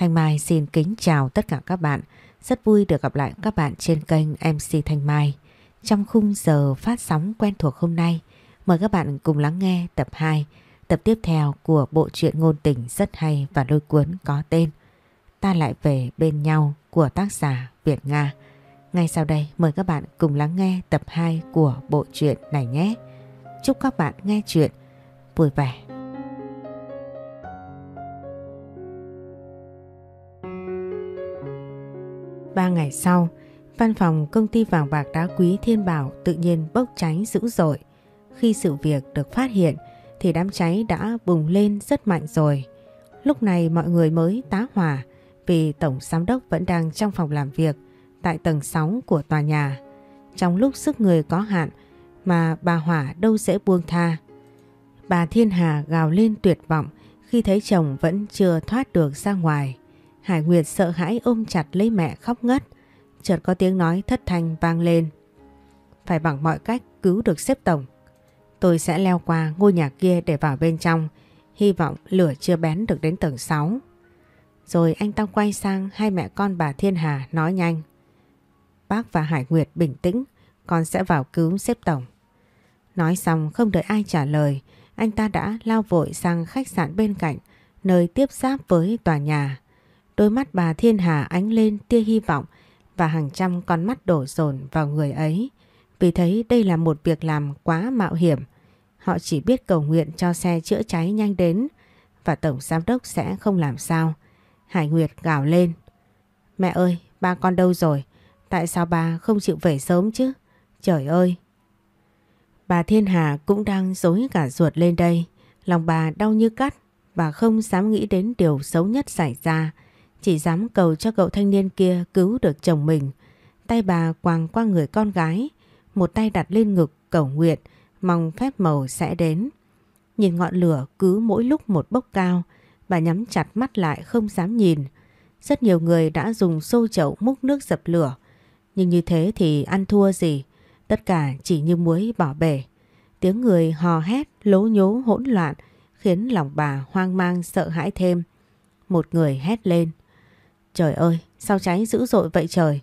Thanh Mai xin kính chào tất cả các bạn. Rất vui được gặp lại các bạn trên kênh MC Thanh Mai. Trong khung giờ phát sóng quen thuộc hôm nay, mời các bạn cùng lắng nghe tập 2, tập tiếp theo của bộ truyện ngôn tình rất hay và lôi cuốn có tên Ta lại về bên nhau của tác giả Việt Nga. Ngay sau đây mời các bạn cùng lắng nghe tập 2 của bộ truyện này nhé. Chúc các bạn nghe chuyện vui vẻ. Ba ngày sau, văn phòng công ty vàng bạc đá quý Thiên Bảo tự nhiên bốc cháy dữ dội. Khi sự việc được phát hiện thì đám cháy đã bùng lên rất mạnh rồi. Lúc này mọi người mới tá hỏa vì Tổng Giám đốc vẫn đang trong phòng làm việc tại tầng 6 của tòa nhà. Trong lúc sức người có hạn mà bà Hỏa đâu dễ buông tha. Bà Thiên Hà gào lên tuyệt vọng khi thấy chồng vẫn chưa thoát được ra ngoài. Hải Nguyệt sợ hãi ôm chặt lấy mẹ khóc ngất. Chợt có tiếng nói thất thanh vang lên. Phải bằng mọi cách cứu được xếp tổng. Tôi sẽ leo qua ngôi nhà kia để vào bên trong. Hy vọng lửa chưa bén được đến tầng 6. Rồi anh ta quay sang hai mẹ con bà Thiên Hà nói nhanh. Bác và Hải Nguyệt bình tĩnh, con sẽ vào cứu xếp tổng. Nói xong không đợi ai trả lời, anh ta đã lao vội sang khách sạn bên cạnh, nơi tiếp giáp với tòa nhà. Đôi mắt bà Thiên Hà ánh lên tia hy vọng và hàng trăm con mắt đổ dồn vào người ấy. Vì thấy đây là một việc làm quá mạo hiểm. Họ chỉ biết cầu nguyện cho xe chữa cháy nhanh đến và Tổng Giám đốc sẽ không làm sao. Hải Nguyệt gào lên. Mẹ ơi, ba con đâu rồi? Tại sao bà không chịu về sớm chứ? Trời ơi! Bà Thiên Hà cũng đang dối cả ruột lên đây. Lòng bà đau như cắt và không dám nghĩ đến điều xấu nhất xảy ra. Chỉ dám cầu cho cậu thanh niên kia cứu được chồng mình. Tay bà quàng qua người con gái, một tay đặt lên ngực cầu nguyện, mong phép màu sẽ đến. Nhìn ngọn lửa cứ mỗi lúc một bốc cao, bà nhắm chặt mắt lại không dám nhìn. Rất nhiều người đã dùng xô chậu múc nước dập lửa, nhưng như thế thì ăn thua gì, tất cả chỉ như muối bỏ bể. Tiếng người hò hét, lố nhố hỗn loạn khiến lòng bà hoang mang sợ hãi thêm. Một người hét lên. Trời ơi, sao cháy dữ dội vậy trời?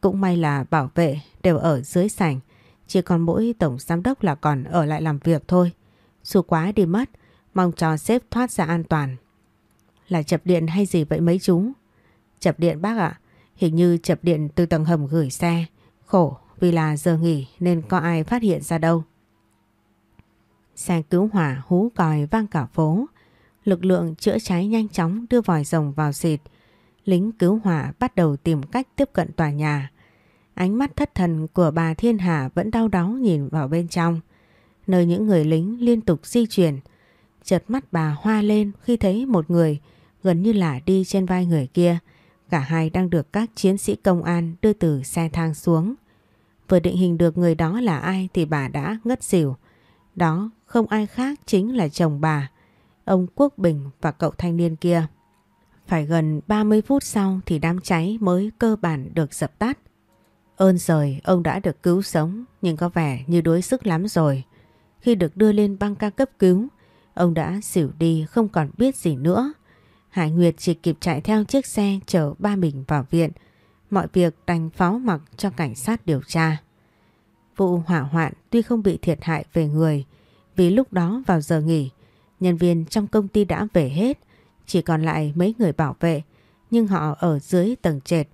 Cũng may là bảo vệ đều ở dưới sảnh. Chỉ còn mỗi tổng giám đốc là còn ở lại làm việc thôi. Dù quá đi mất, mong cho sếp thoát ra an toàn. Là chập điện hay gì vậy mấy chú? Chập điện bác ạ, hình như chập điện từ tầng hầm gửi xe. Khổ vì là giờ nghỉ nên có ai phát hiện ra đâu. Xe cứu hỏa hú còi vang cả phố. Lực lượng chữa cháy nhanh chóng đưa vòi rồng vào xịt lính cứu hỏa bắt đầu tìm cách tiếp cận tòa nhà. Ánh mắt thất thần của bà Thiên Hà vẫn đau đáu nhìn vào bên trong, nơi những người lính liên tục di chuyển. Chợt mắt bà hoa lên khi thấy một người gần như là đi trên vai người kia. Cả hai đang được các chiến sĩ công an đưa từ xe thang xuống. Vừa định hình được người đó là ai thì bà đã ngất xỉu. Đó không ai khác chính là chồng bà, ông Quốc Bình và cậu thanh niên kia. Phải gần 30 phút sau thì đám cháy mới cơ bản được dập tắt. Ơn trời ông đã được cứu sống nhưng có vẻ như đuối sức lắm rồi. Khi được đưa lên băng ca cấp cứu, ông đã xỉu đi không còn biết gì nữa. Hải Nguyệt chỉ kịp chạy theo chiếc xe chở ba mình vào viện. Mọi việc đành phó mặc cho cảnh sát điều tra. Vụ hỏa hoạn tuy không bị thiệt hại về người vì lúc đó vào giờ nghỉ, nhân viên trong công ty đã về hết chỉ còn lại mấy người bảo vệ, nhưng họ ở dưới tầng trệt.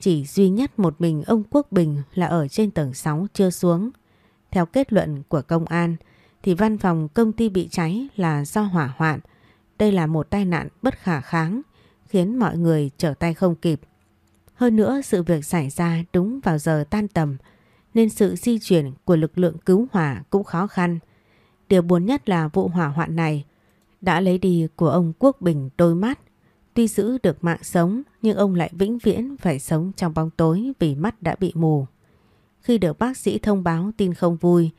Chỉ duy nhất một mình ông Quốc Bình là ở trên tầng 6 chưa xuống. Theo kết luận của công an, thì văn phòng công ty bị cháy là do hỏa hoạn. Đây là một tai nạn bất khả kháng, khiến mọi người trở tay không kịp. Hơn nữa sự việc xảy ra đúng vào giờ tan tầm, nên sự di chuyển của lực lượng cứu hỏa cũng khó khăn. Điều buồn nhất là vụ hỏa hoạn này đã lấy đi của ông Quốc Bình đôi mắt. Tuy giữ được mạng sống nhưng ông lại vĩnh viễn phải sống trong bóng tối vì mắt đã bị mù. Khi được bác sĩ thông báo tin không vui,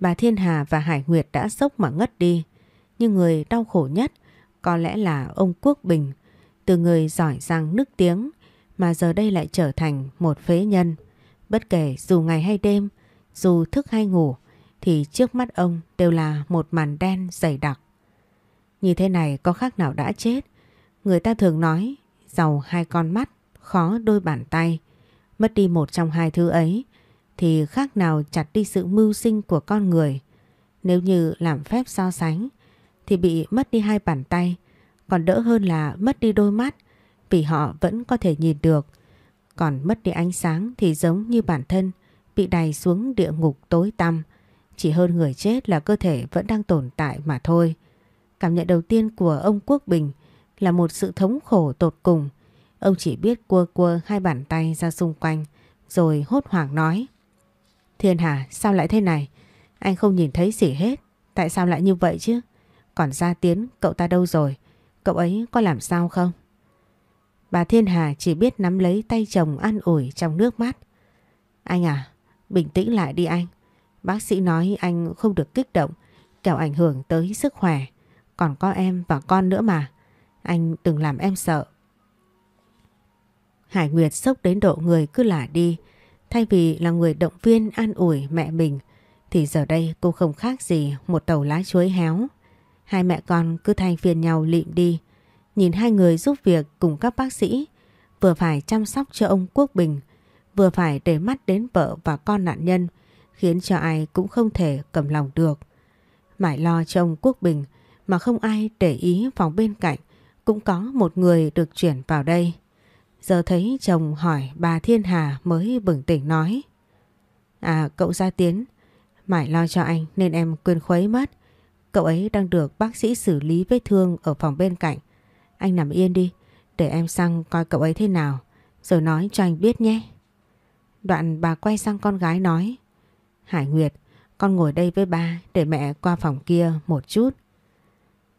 bà Thiên Hà và Hải Nguyệt đã sốc mà ngất đi. Nhưng người đau khổ nhất có lẽ là ông Quốc Bình, từ người giỏi giang nức tiếng mà giờ đây lại trở thành một phế nhân. Bất kể dù ngày hay đêm, dù thức hay ngủ, thì trước mắt ông đều là một màn đen dày đặc. Như thế này có khác nào đã chết. Người ta thường nói giàu hai con mắt, khó đôi bàn tay. Mất đi một trong hai thứ ấy thì khác nào chặt đi sự mưu sinh của con người. Nếu như làm phép so sánh thì bị mất đi hai bàn tay còn đỡ hơn là mất đi đôi mắt vì họ vẫn có thể nhìn được. Còn mất đi ánh sáng thì giống như bản thân bị đày xuống địa ngục tối tăm. Chỉ hơn người chết là cơ thể vẫn đang tồn tại mà thôi. Cảm nhận đầu tiên của ông Quốc Bình là một sự thống khổ tột cùng. Ông chỉ biết cua cua hai bàn tay ra xung quanh rồi hốt hoảng nói. Thiên Hà sao lại thế này? Anh không nhìn thấy gì hết. Tại sao lại như vậy chứ? Còn Gia Tiến cậu ta đâu rồi? Cậu ấy có làm sao không? Bà Thiên Hà chỉ biết nắm lấy tay chồng an ủi trong nước mắt. Anh à, bình tĩnh lại đi anh. Bác sĩ nói anh không được kích động, kẻo ảnh hưởng tới sức khỏe. Còn có em và con nữa mà. Anh đừng làm em sợ. Hải Nguyệt sốc đến độ người cứ lả đi. Thay vì là người động viên an ủi mẹ mình, thì giờ đây cô không khác gì một tàu lá chuối héo. Hai mẹ con cứ thay phiền nhau lịm đi. Nhìn hai người giúp việc cùng các bác sĩ, vừa phải chăm sóc cho ông Quốc Bình, vừa phải để mắt đến vợ và con nạn nhân, khiến cho ai cũng không thể cầm lòng được. Mãi lo cho ông Quốc Bình mà không ai để ý phòng bên cạnh, cũng có một người được chuyển vào đây. Giờ thấy chồng hỏi bà Thiên Hà mới bừng tỉnh nói. À cậu Gia Tiến, mãi lo cho anh nên em quên khuấy mất. Cậu ấy đang được bác sĩ xử lý vết thương ở phòng bên cạnh. Anh nằm yên đi, để em sang coi cậu ấy thế nào, rồi nói cho anh biết nhé. Đoạn bà quay sang con gái nói. Hải Nguyệt, con ngồi đây với ba để mẹ qua phòng kia một chút.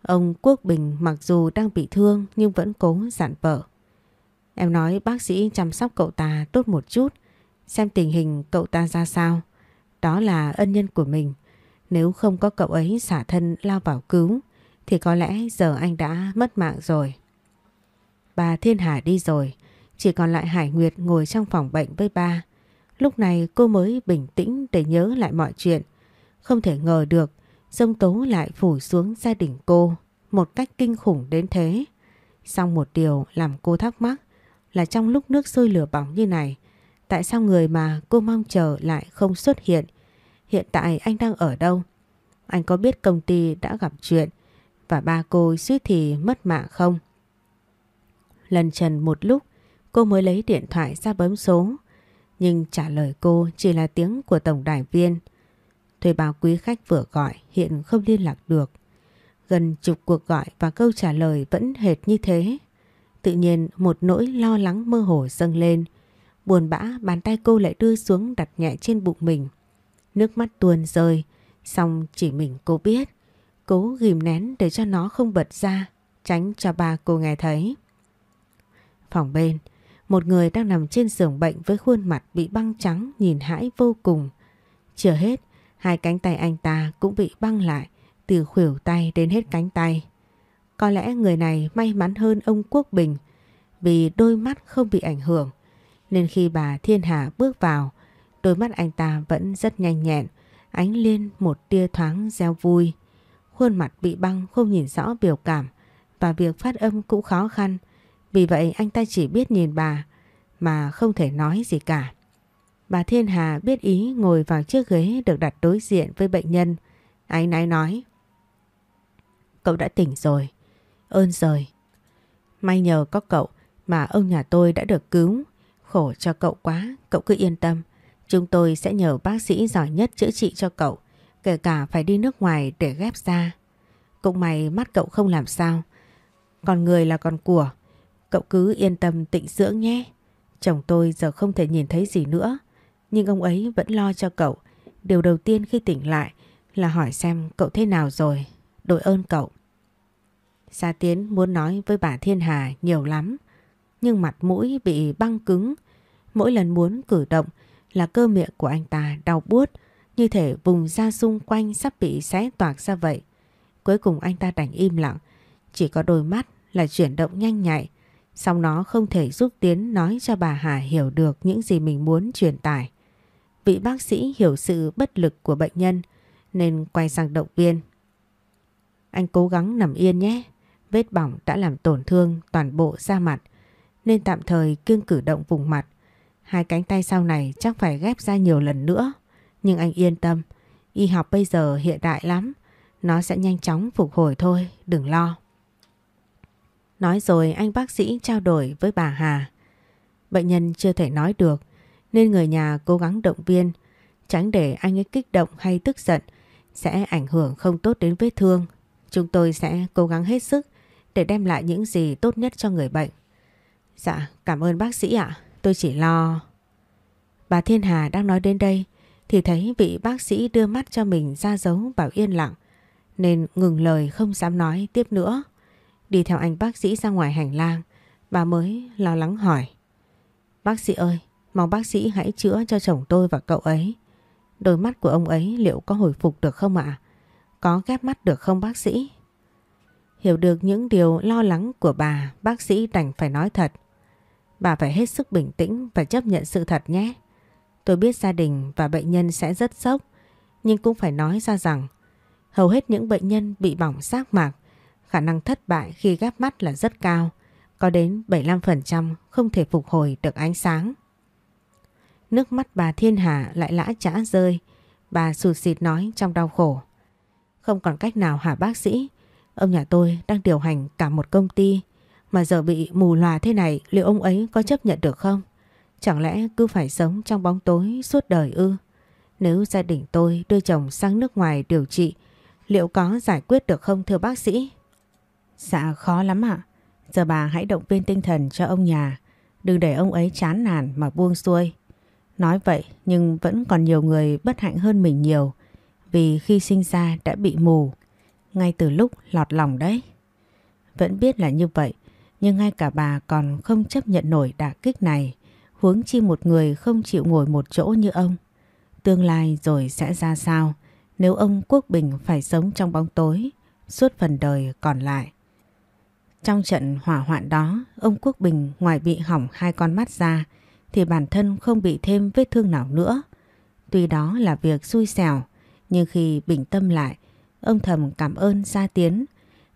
Ông Quốc Bình mặc dù đang bị thương nhưng vẫn cố dặn vợ. Em nói bác sĩ chăm sóc cậu ta tốt một chút, xem tình hình cậu ta ra sao. Đó là ân nhân của mình. Nếu không có cậu ấy xả thân lao vào cứu thì có lẽ giờ anh đã mất mạng rồi. Bà Thiên Hà đi rồi, chỉ còn lại Hải Nguyệt ngồi trong phòng bệnh với ba. Lúc này cô mới bình tĩnh để nhớ lại mọi chuyện. Không thể ngờ được dông tố lại phủ xuống gia đình cô một cách kinh khủng đến thế. Xong một điều làm cô thắc mắc là trong lúc nước sôi lửa bỏng như này, tại sao người mà cô mong chờ lại không xuất hiện? Hiện tại anh đang ở đâu? Anh có biết công ty đã gặp chuyện và ba cô suýt thì mất mạng không? Lần trần một lúc cô mới lấy điện thoại ra bấm số nhưng trả lời cô chỉ là tiếng của tổng đài viên. Thuê bao quý khách vừa gọi hiện không liên lạc được. Gần chục cuộc gọi và câu trả lời vẫn hệt như thế. Tự nhiên một nỗi lo lắng mơ hồ dâng lên. Buồn bã bàn tay cô lại đưa xuống đặt nhẹ trên bụng mình. Nước mắt tuôn rơi, xong chỉ mình cô biết. Cố ghim nén để cho nó không bật ra, tránh cho ba cô nghe thấy. Phòng bên, một người đang nằm trên giường bệnh với khuôn mặt bị băng trắng nhìn hãi vô cùng. Chưa hết, hai cánh tay anh ta cũng bị băng lại từ khuỷu tay đến hết cánh tay. Có lẽ người này may mắn hơn ông Quốc Bình vì đôi mắt không bị ảnh hưởng. Nên khi bà Thiên Hà bước vào, đôi mắt anh ta vẫn rất nhanh nhẹn, ánh lên một tia thoáng gieo vui. Khuôn mặt bị băng không nhìn rõ biểu cảm và việc phát âm cũng khó khăn. Vì vậy anh ta chỉ biết nhìn bà mà không thể nói gì cả. Bà Thiên Hà biết ý ngồi vào chiếc ghế được đặt đối diện với bệnh nhân. Anh ấy nói. Cậu đã tỉnh rồi. Ơn rồi. May nhờ có cậu mà ông nhà tôi đã được cứu. Khổ cho cậu quá, cậu cứ yên tâm. Chúng tôi sẽ nhờ bác sĩ giỏi nhất chữa trị cho cậu. Kể cả phải đi nước ngoài để ghép da. Cũng may mắt cậu không làm sao. Còn người là con của. Cậu cứ yên tâm tịnh dưỡng nhé. Chồng tôi giờ không thể nhìn thấy gì nữa. Nhưng ông ấy vẫn lo cho cậu. Điều đầu tiên khi tỉnh lại là hỏi xem cậu thế nào rồi. Đội ơn cậu. Gia Tiến muốn nói với bà Thiên Hà nhiều lắm. Nhưng mặt mũi bị băng cứng. Mỗi lần muốn cử động là cơ miệng của anh ta đau buốt, như thể vùng da xung quanh sắp bị xé toạc ra vậy. Cuối cùng anh ta đành im lặng. Chỉ có đôi mắt là chuyển động nhanh nhạy Xong nó không thể giúp Tiến nói cho bà Hà hiểu được những gì mình muốn truyền tải. Vị bác sĩ hiểu sự bất lực của bệnh nhân nên quay sang động viên. Anh cố gắng nằm yên nhé. Vết bỏng đã làm tổn thương toàn bộ da mặt. nên tạm thời kiêng cử động vùng mặt. Hai cánh tay sau này chắc phải ghép ra nhiều lần nữa. Nhưng anh yên tâm, y học bây giờ hiện đại lắm. Nó sẽ nhanh chóng phục hồi thôi, đừng lo. Nói rồi anh bác sĩ trao đổi với bà Hà. Bệnh nhân chưa thể nói được nên người nhà cố gắng động viên tránh để anh ấy kích động hay tức giận sẽ ảnh hưởng không tốt đến vết thương. Chúng tôi sẽ cố gắng hết sức để đem lại những gì tốt nhất cho người bệnh. Dạ, cảm ơn bác sĩ ạ. Tôi chỉ lo... Bà Thiên Hà đang nói đến đây thì thấy vị bác sĩ đưa mắt cho mình ra dấu bảo yên lặng nên ngừng lời không dám nói tiếp nữa. Đi theo anh bác sĩ ra ngoài hành lang bà mới lo lắng hỏi Bác sĩ ơi, mong bác sĩ hãy chữa cho chồng tôi và cậu ấy. Đôi mắt của ông ấy liệu có hồi phục được không ạ? Có ghép mắt được không bác sĩ? Hiểu được những điều lo lắng của bà, bác sĩ đành phải nói thật. Bà phải hết sức bình tĩnh và chấp nhận sự thật nhé. Tôi biết gia đình và bệnh nhân sẽ rất sốc, nhưng cũng phải nói ra rằng hầu hết những bệnh nhân bị bỏng giác mạc, khả năng thất bại khi ghép mắt là rất cao, có đến 75% không thể phục hồi được ánh sáng. Nước mắt bà Thiên Hà lại lã chả rơi, bà sụt xịt nói trong đau khổ. Không còn cách nào hả bác sĩ, ông nhà tôi đang điều hành cả một công ty, mà giờ bị mù lòa thế này liệu ông ấy có chấp nhận được không? Chẳng lẽ cứ phải sống trong bóng tối suốt đời ư? Nếu gia đình tôi đưa chồng sang nước ngoài điều trị, liệu có giải quyết được không thưa bác sĩ? Dạ khó lắm ạ. Giờ bà hãy động viên tinh thần cho ông nhà, đừng để ông ấy chán nản mà buông xuôi. Nói vậy nhưng vẫn còn nhiều người bất hạnh hơn mình nhiều vì khi sinh ra đã bị mù ngay từ lúc lọt lòng đấy. Vẫn biết là như vậy nhưng ngay cả bà còn không chấp nhận nổi đả kích này huống chi một người không chịu ngồi một chỗ như ông. Tương lai rồi sẽ ra sao nếu ông Quốc Bình phải sống trong bóng tối suốt phần đời còn lại. Trong trận hỏa hoạn đó, ông Quốc Bình ngoài bị hỏng hai con mắt ra thì bản thân không bị thêm vết thương nào nữa. Tuy đó là việc xui xẻo, nhưng khi bình tâm lại, ông thầm cảm ơn Gia Tiến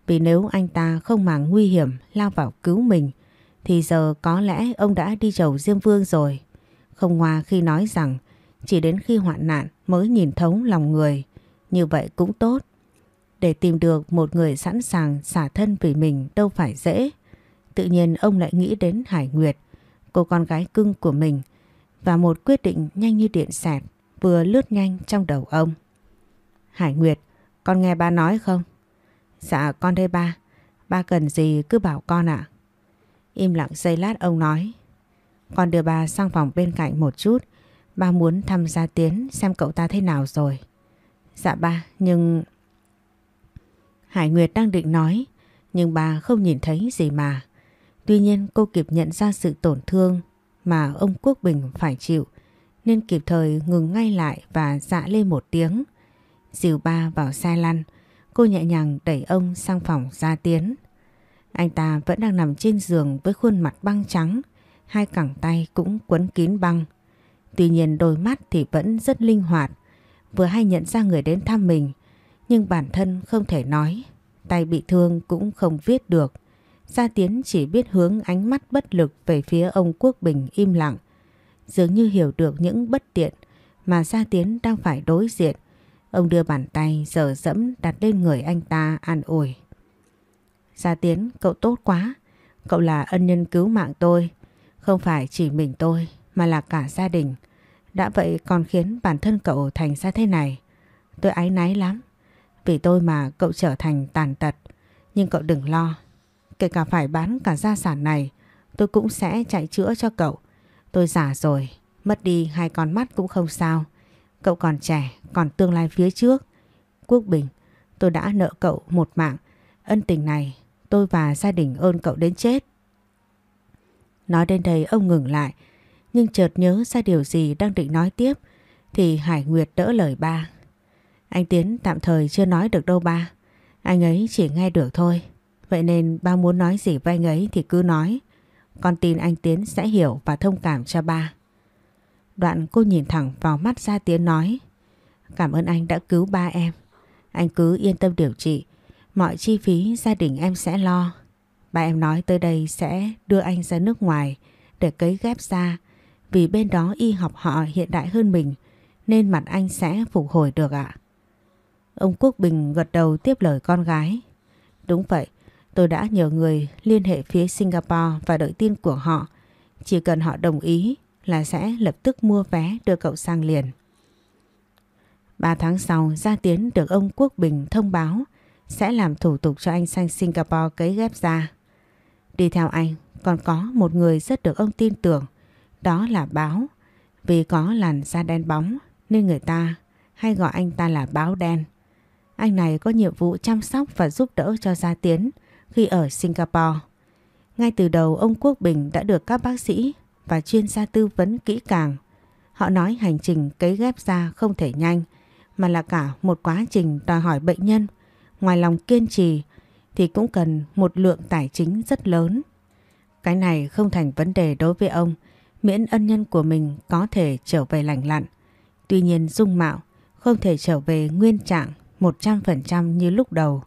vì nếu anh ta không màng nguy hiểm lao vào cứu mình thì giờ có lẽ ông đã đi chầu Diêm Vương rồi. Không ngoa khi nói rằng chỉ đến khi hoạn nạn mới nhìn thấu lòng người, như vậy cũng tốt. Để tìm được một người sẵn sàng xả thân vì mình đâu phải dễ. Tự nhiên ông lại nghĩ đến Hải Nguyệt, cô con gái cưng của mình và một quyết định nhanh như điện xẹt vừa lướt nhanh trong đầu ông. Hải Nguyệt, con nghe ba nói không? Dạ con đây ba, ba cần gì cứ bảo con ạ. Im lặng giây lát ông nói. Con đưa ba sang phòng bên cạnh một chút, ba muốn thăm gia tiến xem cậu ta thế nào rồi. Dạ ba, nhưng... Hải Nguyệt đang định nói, nhưng bà không nhìn thấy gì mà. Tuy nhiên cô kịp nhận ra sự tổn thương mà ông Quốc Bình phải chịu nên kịp thời ngừng ngay lại và dạ lên một tiếng. Dìu ba vào xe lăn, cô nhẹ nhàng đẩy ông sang phòng gia tiến. Anh ta vẫn đang nằm trên giường với khuôn mặt băng trắng, hai cẳng tay cũng quấn kín băng. Tuy nhiên đôi mắt thì vẫn rất linh hoạt, vừa hay nhận ra người đến thăm mình, nhưng bản thân không thể nói, tay bị thương cũng không viết được. Gia Tiến chỉ biết hướng ánh mắt bất lực về phía ông Quốc Bình im lặng. Dường như hiểu được những bất tiện mà Gia Tiến đang phải đối diện. Ông đưa bàn tay dở dẫm đặt lên người anh ta an ủi. Gia Tiến, cậu tốt quá. Cậu là ân nhân cứu mạng tôi. Không phải chỉ mình tôi mà là cả gia đình. Đã vậy còn khiến bản thân cậu thành ra thế này. Tôi áy náy lắm. Vì tôi mà cậu trở thành tàn tật. Nhưng cậu đừng lo, Kể cả phải bán cả gia sản này, Tôi cũng sẽ chạy chữa cho cậu. Tôi già rồi, Mất đi hai con mắt cũng không sao. Cậu còn trẻ, Còn tương lai phía trước. Quốc Bình, Tôi đã nợ cậu một mạng. Ân tình này, Tôi và gia đình ơn cậu đến chết. Nói đến đây ông ngừng lại, Nhưng chợt nhớ ra điều gì đang định nói tiếp, Thì Hải Nguyệt đỡ lời ba. Anh Tiến tạm thời chưa nói được đâu ba. Anh ấy chỉ nghe được thôi. Vậy nên ba muốn nói gì với anh ấy thì cứ nói. Con tin anh Tiến sẽ hiểu và thông cảm cho ba. Đoạn cô nhìn thẳng vào mắt Gia Tiến nói. Cảm ơn anh đã cứu ba em. Anh cứ yên tâm điều trị. Mọi chi phí gia đình em sẽ lo. Ba em nói tới đây sẽ đưa anh ra nước ngoài để cấy ghép da vì bên đó y học họ hiện đại hơn mình nên mặt anh sẽ phục hồi được ạ. Ông Quốc Bình gật đầu tiếp lời con gái. Đúng vậy, tôi đã nhờ người liên hệ phía Singapore và đợi tin của họ. Chỉ cần họ đồng ý là sẽ lập tức mua vé đưa cậu sang liền. Ba tháng sau, Gia Tiến được ông Quốc Bình thông báo sẽ làm thủ tục cho anh sang Singapore cấy ghép da. Đi theo anh còn có một người rất được ông tin tưởng, đó là Báo. Vì có làn da đen bóng nên người ta hay gọi anh ta là Báo Đen. Anh này có nhiệm vụ chăm sóc và giúp đỡ cho Gia Tiến khi ở Singapore. Ngay từ đầu, ông Quốc Bình đã được các bác sĩ và chuyên gia tư vấn kỹ càng. Họ nói hành trình cấy ghép da không thể nhanh, mà là cả một quá trình đòi hỏi bệnh nhân ngoài lòng kiên trì, thì cũng cần một lượng tài chính rất lớn. Cái này không thành vấn đề đối với ông, miễn ân nhân của mình có thể trở về lành lặn. Tuy nhiên, dung mạo không thể trở về nguyên trạng 100% như lúc đầu.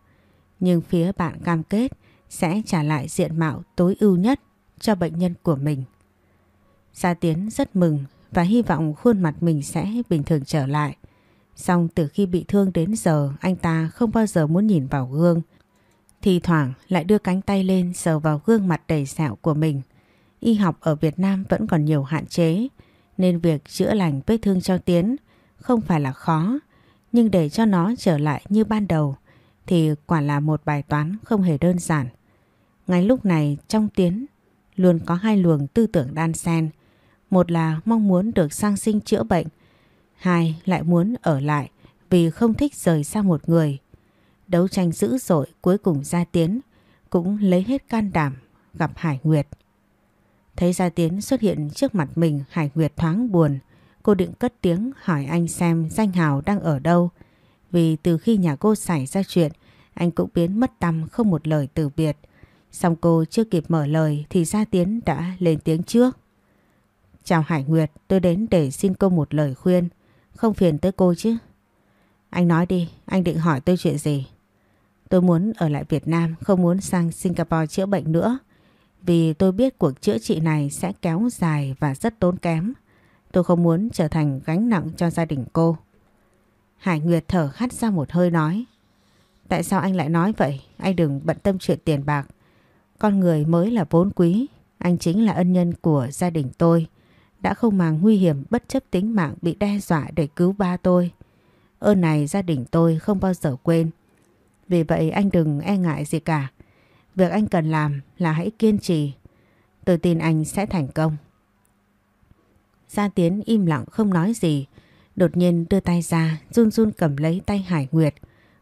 Nhưng phía bạn cam kết sẽ trả lại diện mạo tối ưu nhất cho bệnh nhân của mình. Gia Tiến rất mừng và hy vọng khuôn mặt mình sẽ bình thường trở lại. Xong từ khi bị thương đến giờ, anh ta không bao giờ muốn nhìn vào gương. Thì thoảng lại đưa cánh tay lên sờ vào gương mặt đầy sẹo của mình. Y học ở Việt Nam vẫn còn nhiều hạn chế, nên việc chữa lành vết thương cho Tiến không phải là khó. Nhưng để cho nó trở lại như ban đầu thì quả là một bài toán không hề đơn giản. Ngay lúc này trong Tiến luôn có hai luồng tư tưởng đan xen. Một là mong muốn được sang sinh chữa bệnh, hai lại muốn ở lại vì không thích rời xa một người. Đấu tranh dữ dội cuối cùng Gia Tiến cũng lấy hết can đảm gặp Hải Nguyệt. Thấy Gia Tiến xuất hiện trước mặt mình Hải Nguyệt thoáng buồn. Cô định cất tiếng hỏi anh xem danh hào đang ở đâu. Vì từ khi nhà cô xảy ra chuyện anh cũng biến mất tâm không một lời từ biệt. Xong cô chưa kịp mở lời thì Gia Tiến đã lên tiếng trước. Chào Hải Nguyệt, tôi đến để xin cô một lời khuyên. Không phiền tới cô chứ. Anh nói đi, anh định hỏi tôi chuyện gì? Tôi muốn ở lại Việt Nam, không muốn sang Singapore chữa bệnh nữa. Vì tôi biết cuộc chữa trị này sẽ kéo dài và rất tốn kém. Tôi không muốn trở thành gánh nặng cho gia đình cô. Hải Nguyệt thở khắt ra một hơi nói. Tại sao anh lại nói vậy? Anh đừng bận tâm chuyện tiền bạc. Con người mới là vốn quý. Anh chính là ân nhân của gia đình tôi. Đã không màng nguy hiểm, bất chấp tính mạng bị đe dọa để cứu ba tôi. Ơn này gia đình tôi không bao giờ quên. Vì vậy anh đừng e ngại gì cả. Việc anh cần làm là hãy kiên trì. Tôi tin anh sẽ thành công. Gia Tiến im lặng không nói gì. Đột nhiên đưa tay ra, run run cầm lấy tay Hải Nguyệt.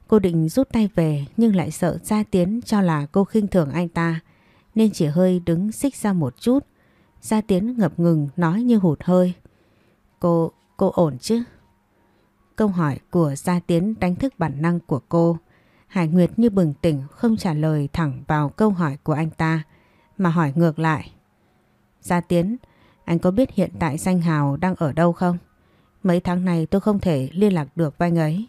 Cô định rút tay về nhưng lại sợ Gia Tiến cho là cô khinh thường anh ta. Nên chỉ hơi đứng xích ra một chút. Gia Tiến ngập ngừng nói như hụt hơi. Cô, cô ổn chứ? Câu hỏi của Gia Tiến đánh thức bản năng của cô. Hải Nguyệt như bừng tỉnh không trả lời thẳng vào câu hỏi của anh ta mà hỏi ngược lại. Gia Tiến, anh có biết hiện tại danh hào đang ở đâu không? Mấy tháng này tôi không thể liên lạc được với anh ấy.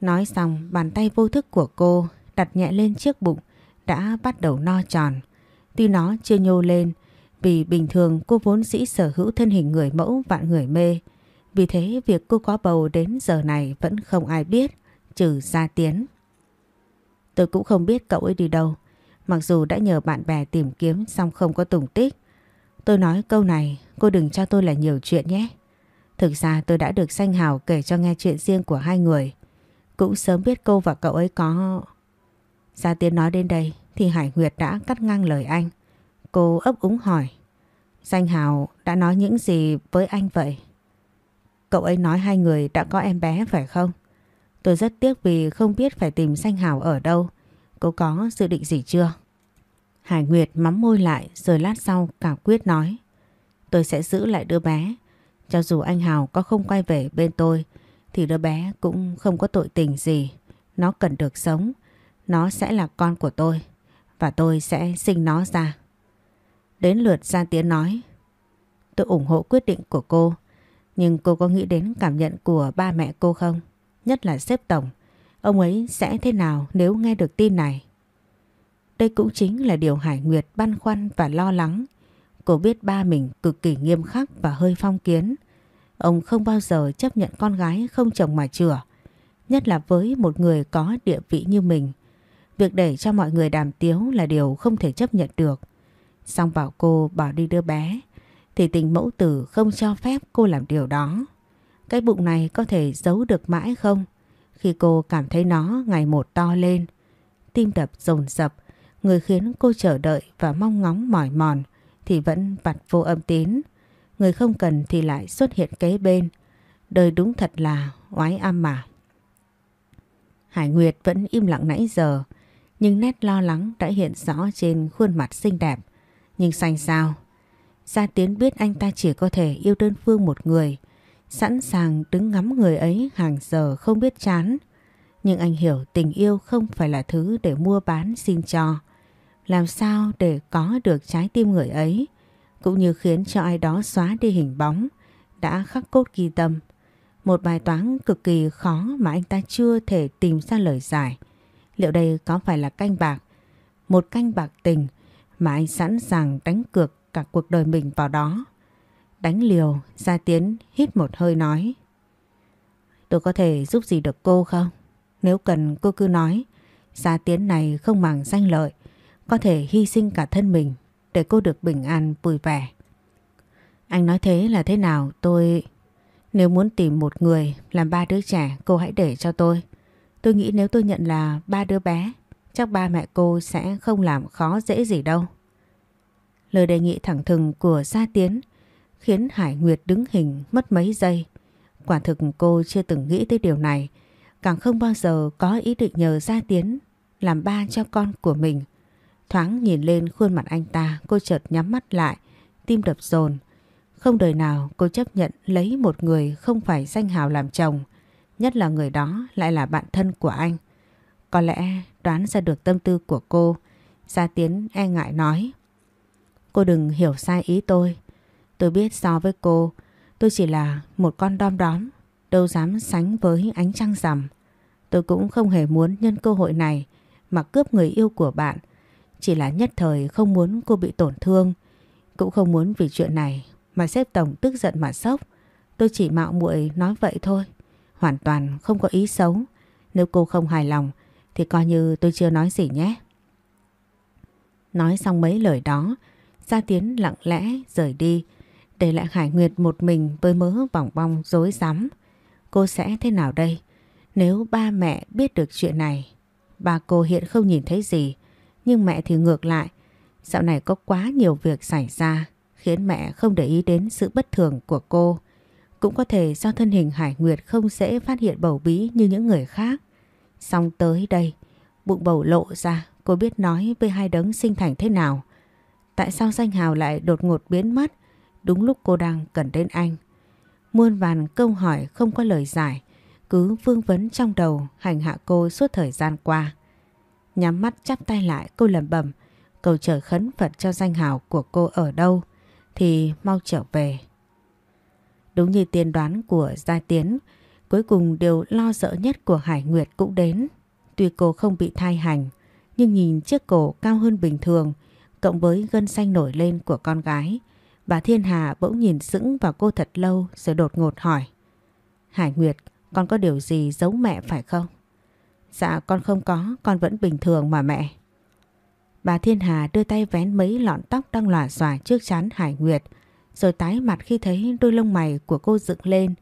Nói xong, bàn tay vô thức của cô đặt nhẹ lên chiếc bụng, đã bắt đầu no tròn. Tuy nó chưa nhô lên, vì bình thường cô vốn dĩ sở hữu thân hình người mẫu vạn người mê. Vì thế, việc cô có bầu đến giờ này vẫn không ai biết, trừ Gia Tiến. Tôi cũng không biết cậu ấy đi đâu. Mặc dù đã nhờ bạn bè tìm kiếm xong không có tùng tích. Tôi nói câu này, cô đừng cho tôi là nhiều chuyện nhé. Thực ra tôi đã được danh hào kể cho nghe chuyện riêng của hai người. Cũng sớm biết cô và cậu ấy có... Gia Tiến nói đến đây thì Hải Nguyệt đã cắt ngang lời anh. Cô ấp úng hỏi. Danh hào đã nói những gì với anh vậy? Cậu ấy nói hai người đã có em bé phải không? Tôi rất tiếc vì không biết phải tìm danh hào ở đâu. Cô có dự định gì chưa? Hải Nguyệt mắm môi lại, rồi lát sau cả quyết nói. Tôi sẽ giữ lại đứa bé. Cho dù anh Hào có không quay về bên tôi, thì đứa bé cũng không có tội tình gì. Nó cần được sống. Nó sẽ là con của tôi. Và tôi sẽ sinh nó ra. Đến lượt Gia Tiến nói. Tôi ủng hộ quyết định của cô. Nhưng cô có nghĩ đến cảm nhận của ba mẹ cô không? Nhất là xếp tổng. Ông ấy sẽ thế nào nếu nghe được tin này? đây cũng chính là điều Hải Nguyệt băn khoăn và lo lắng. Cô biết ba mình cực kỳ nghiêm khắc và hơi phong kiến. Ông không bao giờ chấp nhận con gái không chồng mà chửa. Nhất là với một người có địa vị như mình. Việc để cho mọi người đàm tiếu là điều không thể chấp nhận được. Xong bảo cô bỏ đi đưa bé thì tình mẫu tử không cho phép cô làm điều đó. Cái bụng này có thể giấu được mãi không? Khi cô cảm thấy nó ngày một to lên, tim đập dồn dập, người khiến cô chờ đợi và mong ngóng mỏi mòn thì vẫn vặt vô âm tín. Người không cần thì lại xuất hiện kế bên. Đời đúng thật là oái âm mà. Hải Nguyệt vẫn im lặng nãy giờ, nhưng nét lo lắng đã hiện rõ trên khuôn mặt xinh đẹp. Nhưng xanh sao? Gia Tiến biết anh ta chỉ có thể yêu đơn phương một người, sẵn sàng đứng ngắm người ấy hàng giờ không biết chán. Nhưng anh hiểu tình yêu không phải là thứ để mua bán xin cho. Làm sao để có được trái tim người ấy, cũng như khiến cho ai đó xóa đi hình bóng, đã khắc cốt ghi tâm. Một bài toán cực kỳ khó mà anh ta chưa thể tìm ra lời giải. Liệu đây có phải là canh bạc? Một canh bạc tình mà anh sẵn sàng đánh cược cả cuộc đời mình vào đó. Đánh liều, Gia Tiến hít một hơi nói. Tôi có thể giúp gì được cô không? Nếu cần cô cứ nói. Gia Tiến này không màng danh lợi, có thể hy sinh cả thân mình để cô được bình an vui vẻ. Anh nói thế là thế nào tôi... Nếu muốn tìm một người làm ba đứa trẻ cô hãy để cho tôi. Tôi nghĩ nếu tôi nhận là ba đứa bé chắc ba mẹ cô sẽ không làm khó dễ gì đâu. Lời đề nghị thẳng thừng của Gia Tiến khiến Hải Nguyệt đứng hình mất mấy giây. Quả thực cô chưa từng nghĩ tới điều này, càng không bao giờ có ý định nhờ Gia Tiến làm ba cho con của mình. Thoáng nhìn lên khuôn mặt anh ta, cô chợt nhắm mắt lại, tim đập dồn. Không đời nào cô chấp nhận lấy một người không phải danh hào làm chồng, nhất là người đó lại là bạn thân của anh. Có lẽ đoán ra được tâm tư của cô, Gia Tiến e ngại nói. Cô đừng hiểu sai ý tôi. Tôi biết so với cô, tôi chỉ là một con đom đóm, đâu dám sánh với ánh trăng rằm. Tôi cũng không hề muốn nhân cơ hội này mà cướp người yêu của bạn. Chỉ là nhất thời không muốn cô bị tổn thương, cũng không muốn vì chuyện này mà xếp tổng tức giận mà sốc. Tôi chỉ mạo muội nói vậy thôi, hoàn toàn không có ý xấu. Nếu cô không hài lòng thì coi như tôi chưa nói gì nhé. Nói xong mấy lời đó, Gia Tiến lặng lẽ rời đi, để lại Hải Nguyệt một mình với mớ vòng bong dối rắm Cô sẽ thế nào đây? Nếu ba mẹ biết được chuyện này, bà cô hiện không nhìn thấy gì, nhưng mẹ thì ngược lại. Dạo này có quá nhiều việc xảy ra, khiến mẹ không để ý đến sự bất thường của cô. Cũng có thể do thân hình Hải Nguyệt không dễ phát hiện bầu bí như những người khác. Xong tới đây, bụng bầu lộ ra, cô biết nói với hai đấng sinh thành thế nào. Tại sao danh hào lại đột ngột biến mất đúng lúc cô đang cần đến anh? Muôn vàn câu hỏi không có lời giải, cứ vương vấn trong đầu hành hạ cô suốt thời gian qua. Nhắm mắt chắp tay lại cô lẩm bẩm cầu trời khấn Phật cho danh hào của cô ở đâu thì mau trở về. Đúng như tiên đoán của Gia Tiến, cuối cùng điều lo sợ nhất của Hải Nguyệt cũng đến. Tuy cô không bị thai hành, nhưng nhìn chiếc cổ cao hơn bình thường, cộng với gân xanh nổi lên của con gái, bà Thiên Hà bỗng nhìn sững vào cô thật lâu rồi đột ngột hỏi. Hải Nguyệt, con có điều gì giấu mẹ phải không? Dạ con không có, con vẫn bình thường mà mẹ. Bà Thiên Hà đưa tay vén mấy lọn tóc đang lòa xòa trước chán Hải Nguyệt, rồi tái mặt khi thấy đôi lông mày của cô dựng lên.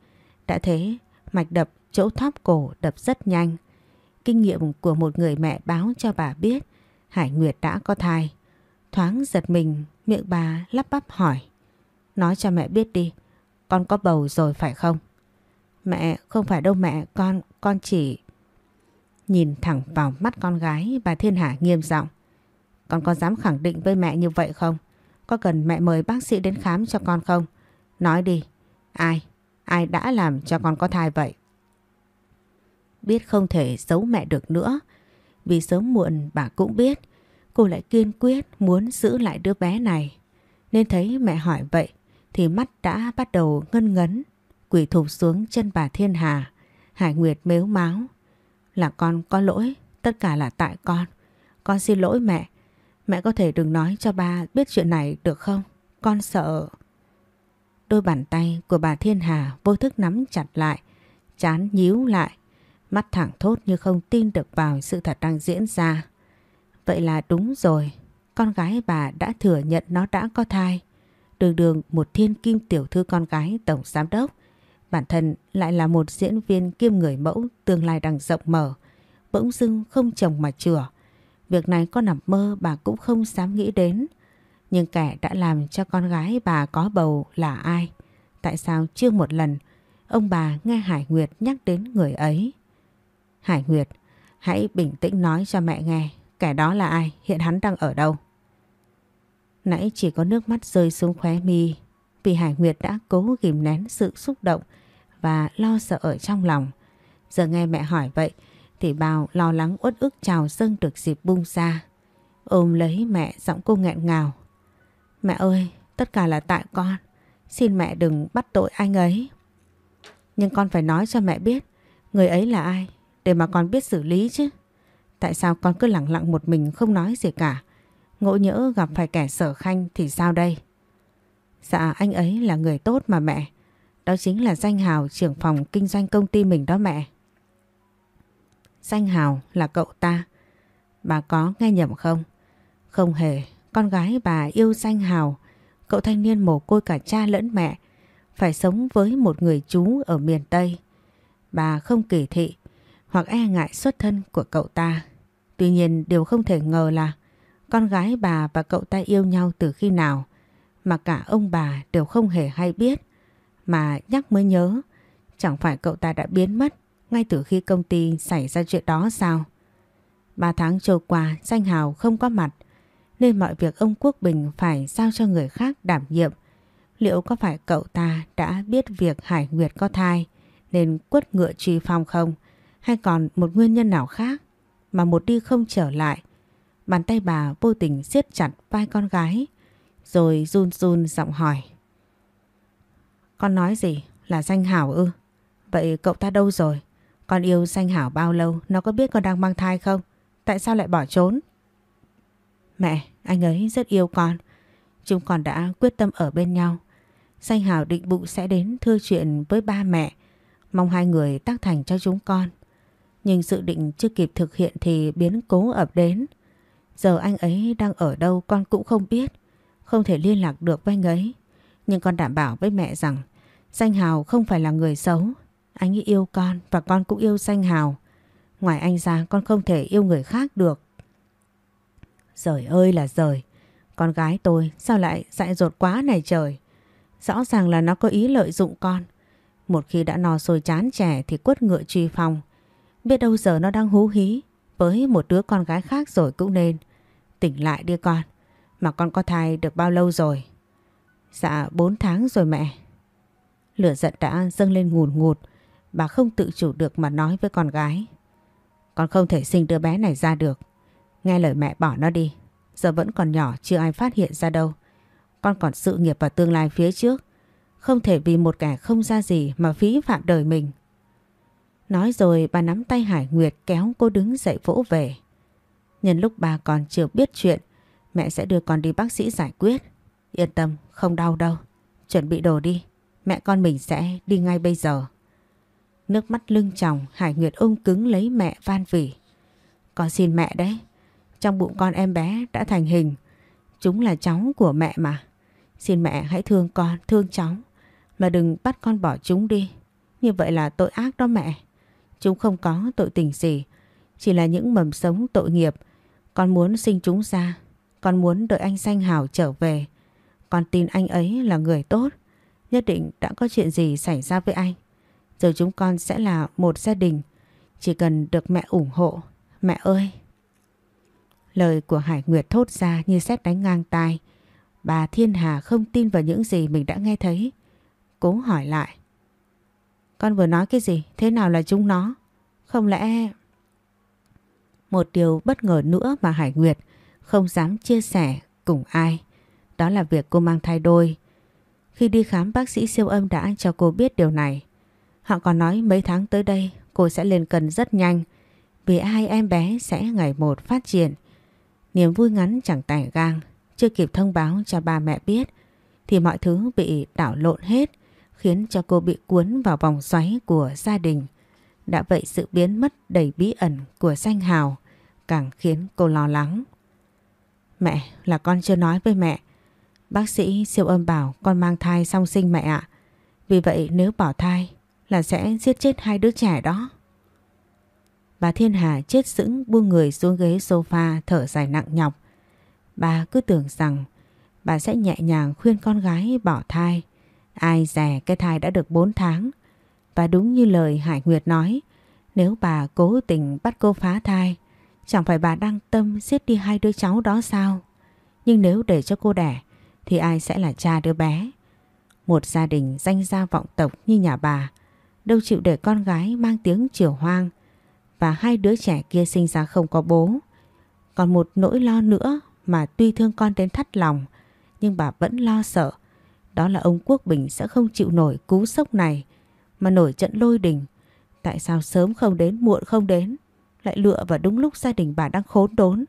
Đã thế, mạch đập chỗ thóp cổ đập rất nhanh. Kinh nghiệm của một người mẹ báo cho bà biết Hải Nguyệt đã có thai. Thoáng giật mình, miệng bà lắp bắp hỏi. Nói cho mẹ biết đi, con có bầu rồi phải không? Mẹ, không phải đâu mẹ, con, con chỉ... Nhìn thẳng vào mắt con gái, bà Thiên Hà nghiêm giọng. Con có dám khẳng định với mẹ như vậy không? Có cần mẹ mời bác sĩ đến khám cho con không? Nói đi, ai? Ai đã làm cho con có thai vậy? Biết không thể giấu mẹ được nữa. Vì sớm muộn bà cũng biết cô lại kiên quyết muốn giữ lại đứa bé này. Nên thấy mẹ hỏi vậy thì mắt đã bắt đầu ngân ngấn, quỳ thụp xuống chân bà Thiên Hà. Hải Nguyệt mếu máu. Là con có lỗi, tất cả là tại con. Con xin lỗi mẹ, Mẹ có thể đừng nói cho ba biết chuyện này được không? Con sợ... Đôi bàn tay của bà Thiên Hà vô thức nắm chặt lại, chán nhíu lại, mắt thẳng thốt như không tin được vào sự thật đang diễn ra. Vậy là đúng rồi, con gái bà đã thừa nhận nó đã có thai. Đường đường một thiên kim tiểu thư con gái tổng giám đốc, bản thân lại là một diễn viên kiêm người mẫu tương lai đang rộng mở, bỗng dưng không chồng mà chừa Việc này có nằm mơ bà cũng không dám nghĩ đến. Nhưng kẻ đã làm cho con gái bà có bầu là ai? Tại sao chưa một lần ông bà nghe Hải Nguyệt nhắc đến người ấy? Hải Nguyệt, hãy bình tĩnh nói cho mẹ nghe kẻ đó là ai, hiện hắn đang ở đâu? Nãy chỉ có nước mắt rơi xuống khóe mi vì Hải Nguyệt đã cố ghim nén sự xúc động và lo sợ ở trong lòng. Giờ nghe mẹ hỏi vậy thì bào lo lắng uất ức trào dâng được dịp bung ra. Ôm lấy mẹ giọng cô nghẹn ngào. Mẹ ơi, tất cả là tại con. Xin mẹ đừng bắt tội anh ấy. Nhưng con phải nói cho mẹ biết người ấy là ai để mà con biết xử lý chứ. Tại sao con cứ lặng lặng một mình không nói gì cả? Ngộ nhỡ gặp phải kẻ sở khanh thì sao đây? Dạ anh ấy là người tốt mà mẹ. Đó chính là danh hào trưởng phòng kinh doanh công ty mình đó mẹ. Danh hào là cậu ta. Bà có nghe nhầm không? Không hề, con gái bà yêu danh hào. Cậu thanh niên mồ côi cả cha lẫn mẹ. Phải sống với một người chú ở miền Tây. Bà không kỳ thị hoặc e ngại xuất thân của cậu ta. Tuy nhiên điều không thể ngờ là con gái bà và cậu ta yêu nhau từ khi nào mà cả ông bà đều không hề hay biết. Mà nhắc mới nhớ, chẳng phải cậu ta đã biến mất ngay từ khi công ty xảy ra chuyện đó sao? Ba tháng trôi qua, danh hào không có mặt, nên mọi việc ông Quốc Bình phải giao cho người khác đảm nhiệm. Liệu có phải cậu ta đã biết việc Hải Nguyệt có thai nên quất ngựa truy phong không? Hay còn một nguyên nhân nào khác mà một đi không trở lại? Bàn tay bà vô tình siết chặt vai con gái rồi run run giọng hỏi. Con nói gì? Là danh hảo ư? Vậy cậu ta đâu rồi? Con yêu danh hảo bao lâu? Nó có biết con đang mang thai không? Tại sao lại bỏ trốn? Mẹ, anh ấy rất yêu con. Chúng con đã quyết tâm ở bên nhau. Danh hảo định bụng sẽ đến thưa chuyện với ba mẹ. Mong hai người tác thành cho chúng con. Nhưng dự định chưa kịp thực hiện thì biến cố ập đến. Giờ anh ấy đang ở đâu con cũng không biết. Không thể liên lạc được với anh ấy. Nhưng con đảm bảo với mẹ rằng Danh Hào không phải là người xấu. Anh ấy yêu con và con cũng yêu Danh Hào. Ngoài anh ra, con không thể yêu người khác được. Rời ơi là rời. Con gái tôi sao lại dại dột quá này trời. Rõ ràng là nó có ý lợi dụng con. Một khi đã no sôi chán trẻ thì quất ngựa truy phòng. Biết đâu giờ nó đang hú hí với một đứa con gái khác rồi cũng nên. Tỉnh lại đi con. Mà con có thai được bao lâu rồi? Dạ 4 tháng rồi mẹ. Lửa giận đã dâng lên ngùn ngụt. Bà không tự chủ được mà nói với con gái. Con không thể sinh đứa bé này ra được. Nghe lời mẹ bỏ nó đi. Giờ vẫn còn nhỏ chưa ai phát hiện ra đâu. Con còn sự nghiệp và tương lai phía trước. Không thể vì một kẻ không ra gì mà phí phạm đời mình. Nói rồi bà nắm tay Hải Nguyệt kéo cô đứng dậy vỗ về. Nhân lúc bà còn chưa biết chuyện, mẹ sẽ đưa con đi bác sĩ giải quyết. Yên tâm, không đau đâu. Chuẩn bị đồ đi, mẹ con mình sẽ đi ngay bây giờ. Nước mắt lưng tròng, Hải Nguyệt ôm cứng lấy mẹ van vỉ. Con xin mẹ đấy, trong bụng con em bé đã thành hình. Chúng là cháu của mẹ mà. Xin mẹ hãy thương con, thương cháu. Mà đừng bắt con bỏ chúng đi. Như vậy là tội ác đó mẹ. Chúng không có tội tình gì. Chỉ là những mầm sống tội nghiệp. Con muốn sinh chúng ra. Con muốn đợi anh Xanh Hảo trở về. Con tin anh ấy là người tốt. Nhất định đã có chuyện gì xảy ra với anh. Giờ chúng con sẽ là một gia đình. Chỉ cần được mẹ ủng hộ. Mẹ ơi! Lời của Hải Nguyệt thốt ra như xét đánh ngang tai. Bà Thiên Hà không tin vào những gì mình đã nghe thấy. Cố hỏi lại. Con vừa nói cái gì? Thế nào là chúng nó? Không lẽ... Một điều bất ngờ nữa mà Hải Nguyệt không dám chia sẻ cùng ai. Đó là việc cô mang thai đôi. Khi đi khám bác sĩ siêu âm đã cho cô biết điều này. Họ còn nói mấy tháng tới đây cô sẽ lên cân rất nhanh vì hai em bé sẽ ngày một phát triển. Niềm vui ngắn chẳng tẻ gang, chưa kịp thông báo cho ba mẹ biết thì mọi thứ bị đảo lộn hết khiến cho cô bị cuốn vào vòng xoáy của gia đình. Đã vậy sự biến mất đầy bí ẩn của danh hào càng khiến cô lo lắng. Mẹ, là con chưa nói với mẹ. Bác sĩ siêu âm bảo con mang thai song sinh mẹ ạ. Vì vậy nếu bỏ thai là sẽ giết chết hai đứa trẻ đó. Bà Thiên Hà chết sững buông người xuống ghế sofa thở dài nặng nhọc. Bà cứ tưởng rằng bà sẽ nhẹ nhàng khuyên con gái bỏ thai. Ai dè cái thai đã được 4 tháng. Và đúng như lời Hải Nguyệt nói, nếu bà cố tình bắt cô phá thai, chẳng phải bà đang tâm giết đi hai đứa cháu đó sao? Nhưng nếu để cho cô đẻ, thì ai sẽ là cha đứa bé? Một gia đình danh gia vọng tộc như nhà bà, đâu chịu để con gái mang tiếng triều hoang và hai đứa trẻ kia sinh ra không có bố. Còn một nỗi lo nữa mà tuy thương con đến thắt lòng, nhưng bà vẫn lo sợ. Đó là ông Quốc Bình sẽ không chịu nổi cú sốc này mà nổi trận lôi đình. Tại sao sớm không đến muộn không đến lại lựa vào đúng lúc gia đình bà đang khốn đốn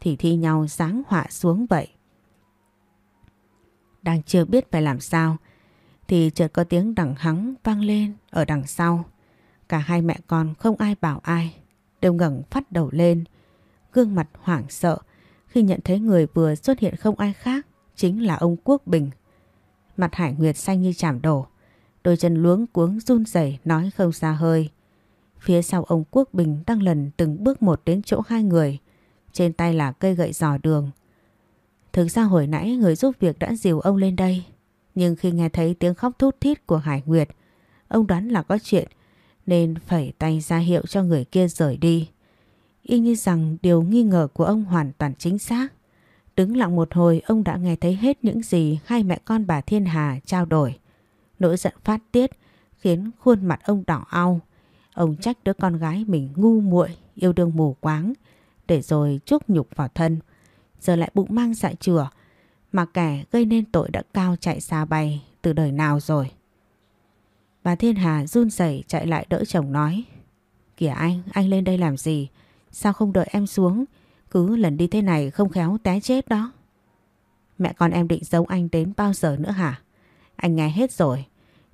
thì thi nhau giáng họa xuống vậy. Đang chưa biết phải làm sao thì chợt có tiếng đằng hắng vang lên ở đằng sau. Cả hai mẹ con không ai bảo ai đều ngẩng phát đầu lên gương mặt hoảng sợ khi nhận thấy người vừa xuất hiện không ai khác chính là ông Quốc Bình. Mặt Hải Nguyệt xanh như chảm đổ, đôi chân luống cuống run rẩy nói không ra hơi. Phía sau ông Quốc Bình đang lần từng bước một đến chỗ hai người, trên tay là cây gậy dò đường. Thực ra hồi nãy người giúp việc đã dìu ông lên đây, nhưng khi nghe thấy tiếng khóc thút thít của Hải Nguyệt, ông đoán là có chuyện nên phải tay ra hiệu cho người kia rời đi. Y như rằng điều nghi ngờ của ông hoàn toàn chính xác. Đứng lặng một hồi ông đã nghe thấy hết những gì hai mẹ con bà Thiên Hà trao đổi. Nỗi giận phát tiết khiến khuôn mặt ông đỏ ao Ông trách đứa con gái mình ngu muội yêu đương mù quáng để rồi chúc nhục vào thân. Giờ lại bụng mang dại chửa mà kẻ gây nên tội đã cao chạy xa bay từ đời nào rồi. Bà Thiên Hà run rẩy chạy lại đỡ chồng nói Kìa anh, anh lên đây làm gì? Sao không đợi em xuống? Cứ lần đi thế này không khéo té chết đó. Mẹ con em định giấu anh đến bao giờ nữa hả? Anh nghe hết rồi.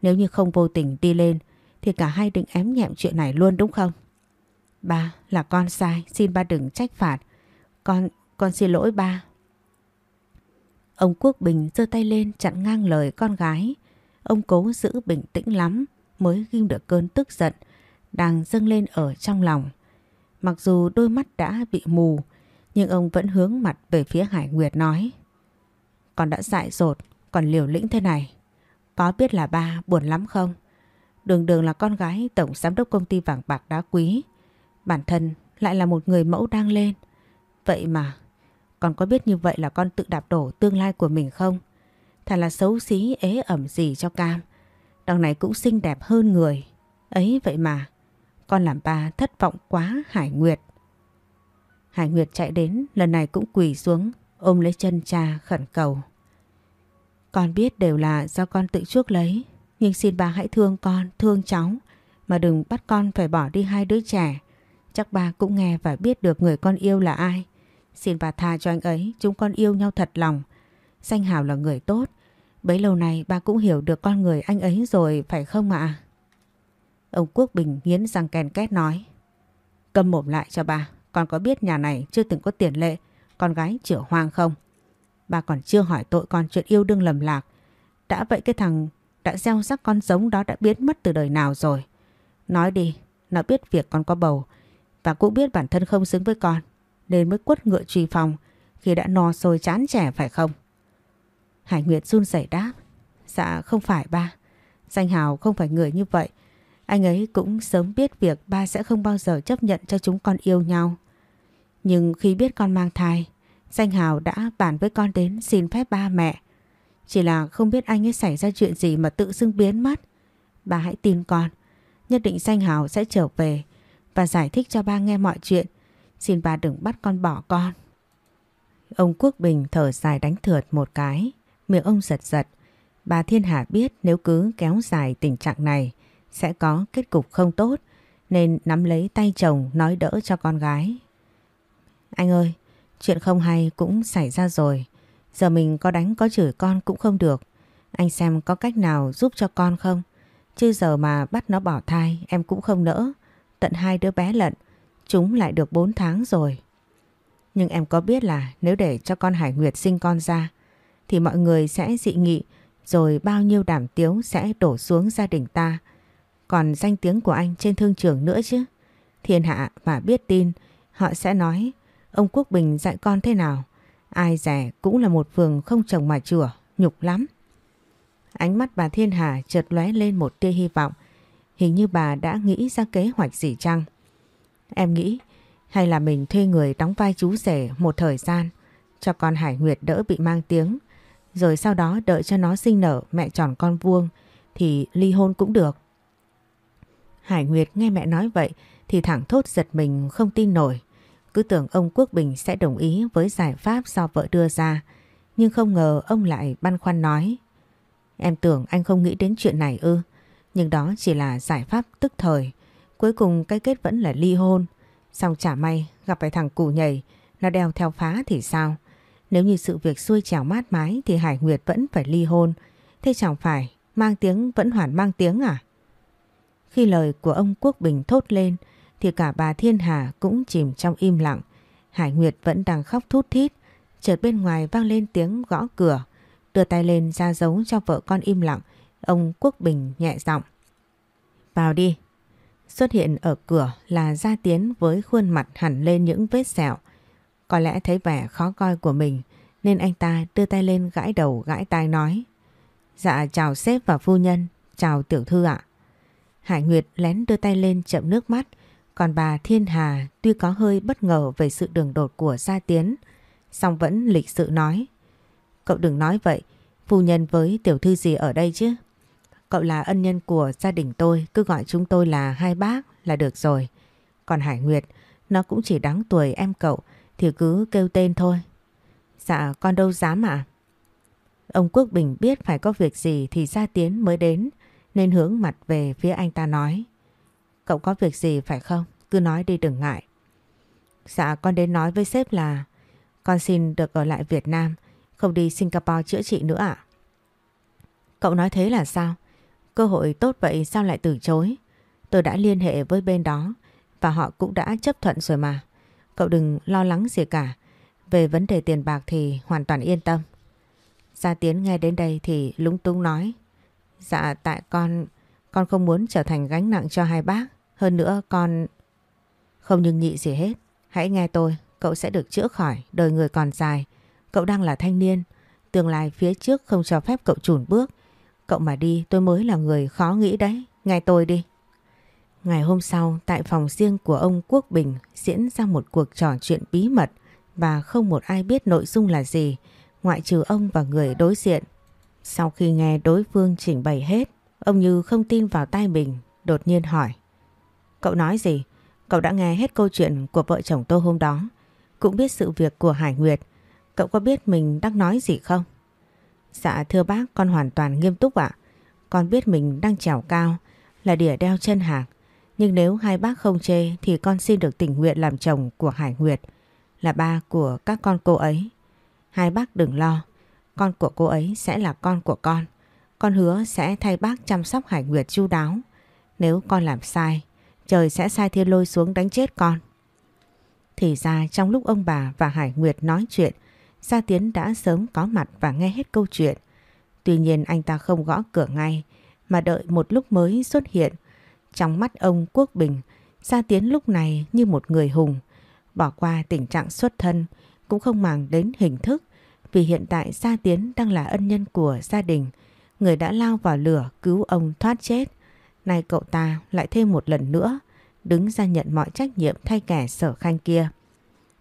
Nếu như không vô tình đi lên thì cả hai định ém nhẹm chuyện này luôn đúng không? Ba, là con sai, xin ba đừng trách phạt. Con, con xin lỗi ba. Ông Quốc Bình giơ tay lên chặn ngang lời con gái. Ông cố giữ bình tĩnh lắm mới ghim được cơn tức giận đang dâng lên ở trong lòng. Mặc dù đôi mắt đã bị mù, nhưng ông vẫn hướng mặt về phía Hải Nguyệt nói, Con đã dại dột, còn liều lĩnh thế này Có biết là ba buồn lắm không? Đường đường là con gái tổng giám đốc công ty vàng bạc đá quý Bản thân lại là một người mẫu đang lên Vậy mà con có biết như vậy là con tự đạp đổ tương lai của mình không? thà là xấu xí ế ẩm gì cho cam Đằng này cũng xinh đẹp hơn người Ấy vậy mà Con làm ba thất vọng quá Hải Nguyệt Hải Nguyệt chạy đến lần này cũng quỳ xuống ôm lấy chân cha khẩn cầu. Con biết đều là do con tự chuốc lấy nhưng xin ba hãy thương con, thương cháu mà đừng bắt con phải bỏ đi hai đứa trẻ. Chắc ba cũng nghe và biết được người con yêu là ai. Xin bà tha cho anh ấy, chúng con yêu nhau thật lòng. Danh Hảo là người tốt. Bấy lâu nay bà cũng hiểu được con người anh ấy rồi phải không ạ? Ông Quốc Bình nghiến răng kèn két nói. Cầm mồm lại cho bà. con có biết nhà này chưa từng có tiền lệ con gái chữa hoang không? Bà còn chưa hỏi tội con chuyện yêu đương lầm lạc. Đã vậy cái thằng đã gieo rắc con giống đó đã biến mất từ đời nào rồi. Nói đi, nó biết việc con có bầu và cũng biết bản thân không xứng với con nên mới quất ngựa truy phòng khi đã no sôi chán trẻ phải không? Hải Nguyệt run rẩy đáp. Dạ không phải ba. Danh Hào không phải người như vậy. Anh ấy cũng sớm biết việc ba sẽ không bao giờ chấp nhận cho chúng con yêu nhau. Nhưng khi biết con mang thai, Danh Hào đã bàn với con đến xin phép ba mẹ. Chỉ là không biết anh ấy xảy ra chuyện gì mà tự dưng biến mất. Ba hãy tin con. Nhất định Danh Hào sẽ trở về và giải thích cho ba nghe mọi chuyện. Xin bà đừng bắt con bỏ con. Ông Quốc Bình thở dài đánh thượt một cái. Miệng ông giật giật. Bà Thiên Hà biết nếu cứ kéo dài tình trạng này sẽ có kết cục không tốt nên nắm lấy tay chồng nói đỡ cho con gái anh ơi, Chuyện không hay cũng xảy ra rồi. Giờ mình có đánh có chửi con cũng không được. Anh xem có cách nào giúp cho con không? Chứ giờ mà bắt nó bỏ thai em cũng không nỡ. Tận hai đứa bé lận. Chúng lại được 4 tháng rồi. Nhưng em có biết là nếu để cho con Hải Nguyệt sinh con ra thì mọi người sẽ dị nghị rồi bao nhiêu đảm tiếu sẽ đổ xuống gia đình ta. Còn danh tiếng của anh trên thương trường nữa chứ. Thiên hạ mà biết tin họ sẽ nói ông Quốc Bình dạy con thế nào. Ai rẻ cũng là một vườn không chồng mà chùa, nhục lắm. Ánh mắt bà Thiên Hà chợt lóe lên một tia hy vọng. Hình như bà đã nghĩ ra kế hoạch gì chăng? Em nghĩ, hay là mình thuê người đóng vai chú rể một thời gian, cho con Hải Nguyệt đỡ bị mang tiếng. Rồi sau đó đợi cho nó sinh nở mẹ tròn con vuông, thì ly hôn cũng được. Hải Nguyệt nghe mẹ nói vậy, thì thẳng thốt giật mình không tin nổi. Cứ tưởng ông Quốc Bình sẽ đồng ý với giải pháp do vợ đưa ra. Nhưng không ngờ ông lại băn khoăn nói. Em tưởng anh không nghĩ đến chuyện này ư. Nhưng đó chỉ là giải pháp tức thời. Cuối cùng cái kết vẫn là ly hôn. Xong chả may, gặp phải thằng củ nhảy, nó đeo theo phá thì sao? Nếu như sự việc xuôi trèo mát mái thì Hải Nguyệt vẫn phải ly hôn. Thế chẳng phải mang tiếng vẫn hoàn mang tiếng à? Khi lời của ông Quốc Bình thốt lên, thì cả bà Thiên Hà cũng chìm trong im lặng. Hải Nguyệt vẫn đang khóc thút thít. Chợt bên ngoài vang lên tiếng gõ cửa. Đưa tay lên ra dấu cho vợ con im lặng. Ông Quốc Bình nhẹ giọng. Vào đi. Xuất hiện ở cửa là Gia Tiến với khuôn mặt hẳn lên những vết sẹo. Có lẽ thấy vẻ khó coi của mình nên anh ta đưa tay lên gãi đầu gãi tai nói. Dạ chào sếp và phu nhân, chào tiểu thư ạ. Hải Nguyệt lén đưa tay lên chậm nước mắt, còn bà Thiên Hà tuy có hơi bất ngờ về sự đường đột của Gia Tiến, song vẫn lịch sự nói. Cậu đừng nói vậy, phu nhân với tiểu thư gì ở đây chứ? Cậu là ân nhân của gia đình tôi, cứ gọi chúng tôi là hai bác là được rồi. Còn Hải Nguyệt, nó cũng chỉ đáng tuổi em cậu, thì cứ kêu tên thôi. Dạ con đâu dám ạ. Ông Quốc Bình biết phải có việc gì thì Gia Tiến mới đến nên hướng mặt về phía anh ta nói. Cậu có việc gì phải không? Cứ nói đi đừng ngại. Dạ con đến nói với sếp là con xin được ở lại Việt Nam, không đi Singapore chữa trị nữa ạ. Cậu nói thế là sao? Cơ hội tốt vậy sao lại từ chối? Tôi đã liên hệ với bên đó và họ cũng đã chấp thuận rồi mà. Cậu đừng lo lắng gì cả. Về vấn đề tiền bạc thì hoàn toàn yên tâm. Gia Tiến nghe đến đây thì lúng túng nói. Dạ tại con, con không muốn trở thành gánh nặng cho hai bác. Hơn nữa con... Không nhưng nhị gì hết. Hãy nghe tôi, cậu sẽ được chữa khỏi, đời người còn dài. Cậu đang là thanh niên, tương lai phía trước không cho phép cậu chùn bước. Cậu mà đi tôi mới là người khó nghĩ đấy, nghe tôi đi. Ngày hôm sau, tại phòng riêng của ông Quốc Bình diễn ra một cuộc trò chuyện bí mật và không một ai biết nội dung là gì, ngoại trừ ông và người đối diện. Sau khi nghe đối phương trình bày hết, ông Như không tin vào tai mình, đột nhiên hỏi. Cậu nói gì? Cậu đã nghe hết câu chuyện của vợ chồng tôi hôm đó, cũng biết sự việc của Hải Nguyệt. Cậu có biết mình đang nói gì không? Dạ thưa bác, con hoàn toàn nghiêm túc ạ. Con biết mình đang trèo cao, là đỉa đeo chân hạc. Nhưng nếu hai bác không chê thì con xin được tình nguyện làm chồng của Hải Nguyệt, là ba của các con cô ấy. Hai bác đừng lo, con của cô ấy sẽ là con của con. Con hứa sẽ thay bác chăm sóc Hải Nguyệt chu đáo. Nếu con làm sai, trời sẽ sai thiên lôi xuống đánh chết con. Thì ra trong lúc ông bà và Hải Nguyệt nói chuyện, Gia Tiến đã sớm có mặt và nghe hết câu chuyện. Tuy nhiên anh ta không gõ cửa ngay, mà đợi một lúc mới xuất hiện. Trong mắt ông Quốc Bình, Gia Tiến lúc này như một người hùng, bỏ qua tình trạng xuất thân, cũng không màng đến hình thức, vì hiện tại Gia Tiến đang là ân nhân của gia đình, người đã lao vào lửa cứu ông thoát chết. Nay cậu ta lại thêm một lần nữa, đứng ra nhận mọi trách nhiệm thay kẻ sở khanh kia.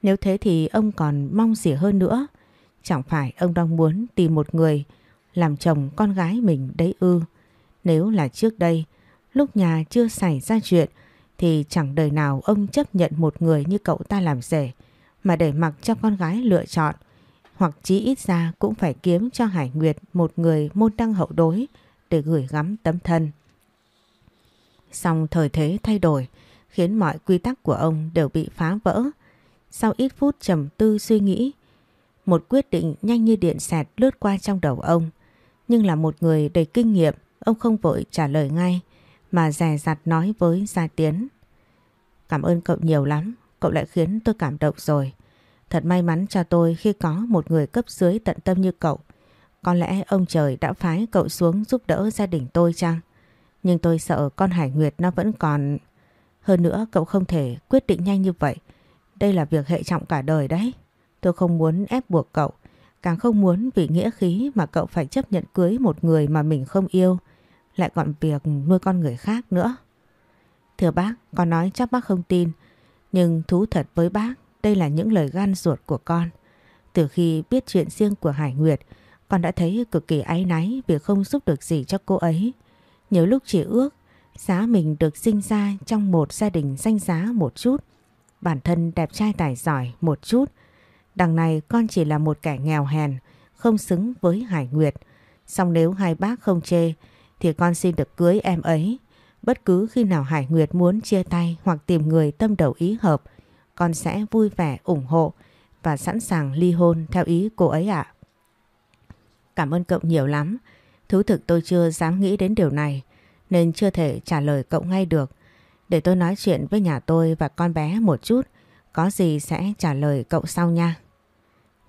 Nếu thế thì ông còn mong gì hơn nữa. Chẳng phải ông đang muốn tìm một người làm chồng con gái mình đấy ư. Nếu là trước đây, lúc nhà chưa xảy ra chuyện thì chẳng đời nào ông chấp nhận một người như cậu ta làm rể mà để mặc cho con gái lựa chọn hoặc chí ít ra cũng phải kiếm cho Hải Nguyệt một người môn đăng hậu đối để gửi gắm tấm thân. Xong thời thế thay đổi khiến mọi quy tắc của ông đều bị phá vỡ. Sau ít phút trầm tư suy nghĩ, một quyết định nhanh như điện xẹt lướt qua trong đầu ông. Nhưng là một người đầy kinh nghiệm, ông không vội trả lời ngay mà dè dặt nói với Gia Tiến. Cảm ơn cậu nhiều lắm, cậu lại khiến tôi cảm động rồi. Thật may mắn cho tôi khi có một người cấp dưới tận tâm như cậu. Có lẽ ông trời đã phái cậu xuống giúp đỡ gia đình tôi chăng? Nhưng tôi sợ con Hải Nguyệt nó vẫn còn... Hơn nữa cậu không thể quyết định nhanh như vậy. Đây là việc hệ trọng cả đời đấy. Tôi không muốn ép buộc cậu. Càng không muốn vì nghĩa khí mà cậu phải chấp nhận cưới một người mà mình không yêu. Lại còn việc nuôi con người khác nữa. Thưa bác, con nói chắc bác không tin. Nhưng thú thật với bác, đây là những lời gan ruột của con. Từ khi biết chuyện riêng của Hải Nguyệt, con đã thấy cực kỳ áy náy vì không giúp được gì cho cô ấy. Nhiều lúc chỉ ước giá mình được sinh ra trong một gia đình danh giá một chút, bản thân đẹp trai tài giỏi một chút. Đằng này con chỉ là một kẻ nghèo hèn, không xứng với Hải Nguyệt. Xong nếu hai bác không chê thì con xin được cưới em ấy. Bất cứ khi nào Hải Nguyệt muốn chia tay hoặc tìm người tâm đầu ý hợp, con sẽ vui vẻ ủng hộ và sẵn sàng ly hôn theo ý cô ấy ạ. Cảm ơn cậu nhiều lắm. Thú thực tôi chưa dám nghĩ đến điều này nên chưa thể trả lời cậu ngay được. Để tôi nói chuyện với nhà tôi và con bé một chút, có gì sẽ trả lời cậu sau nha.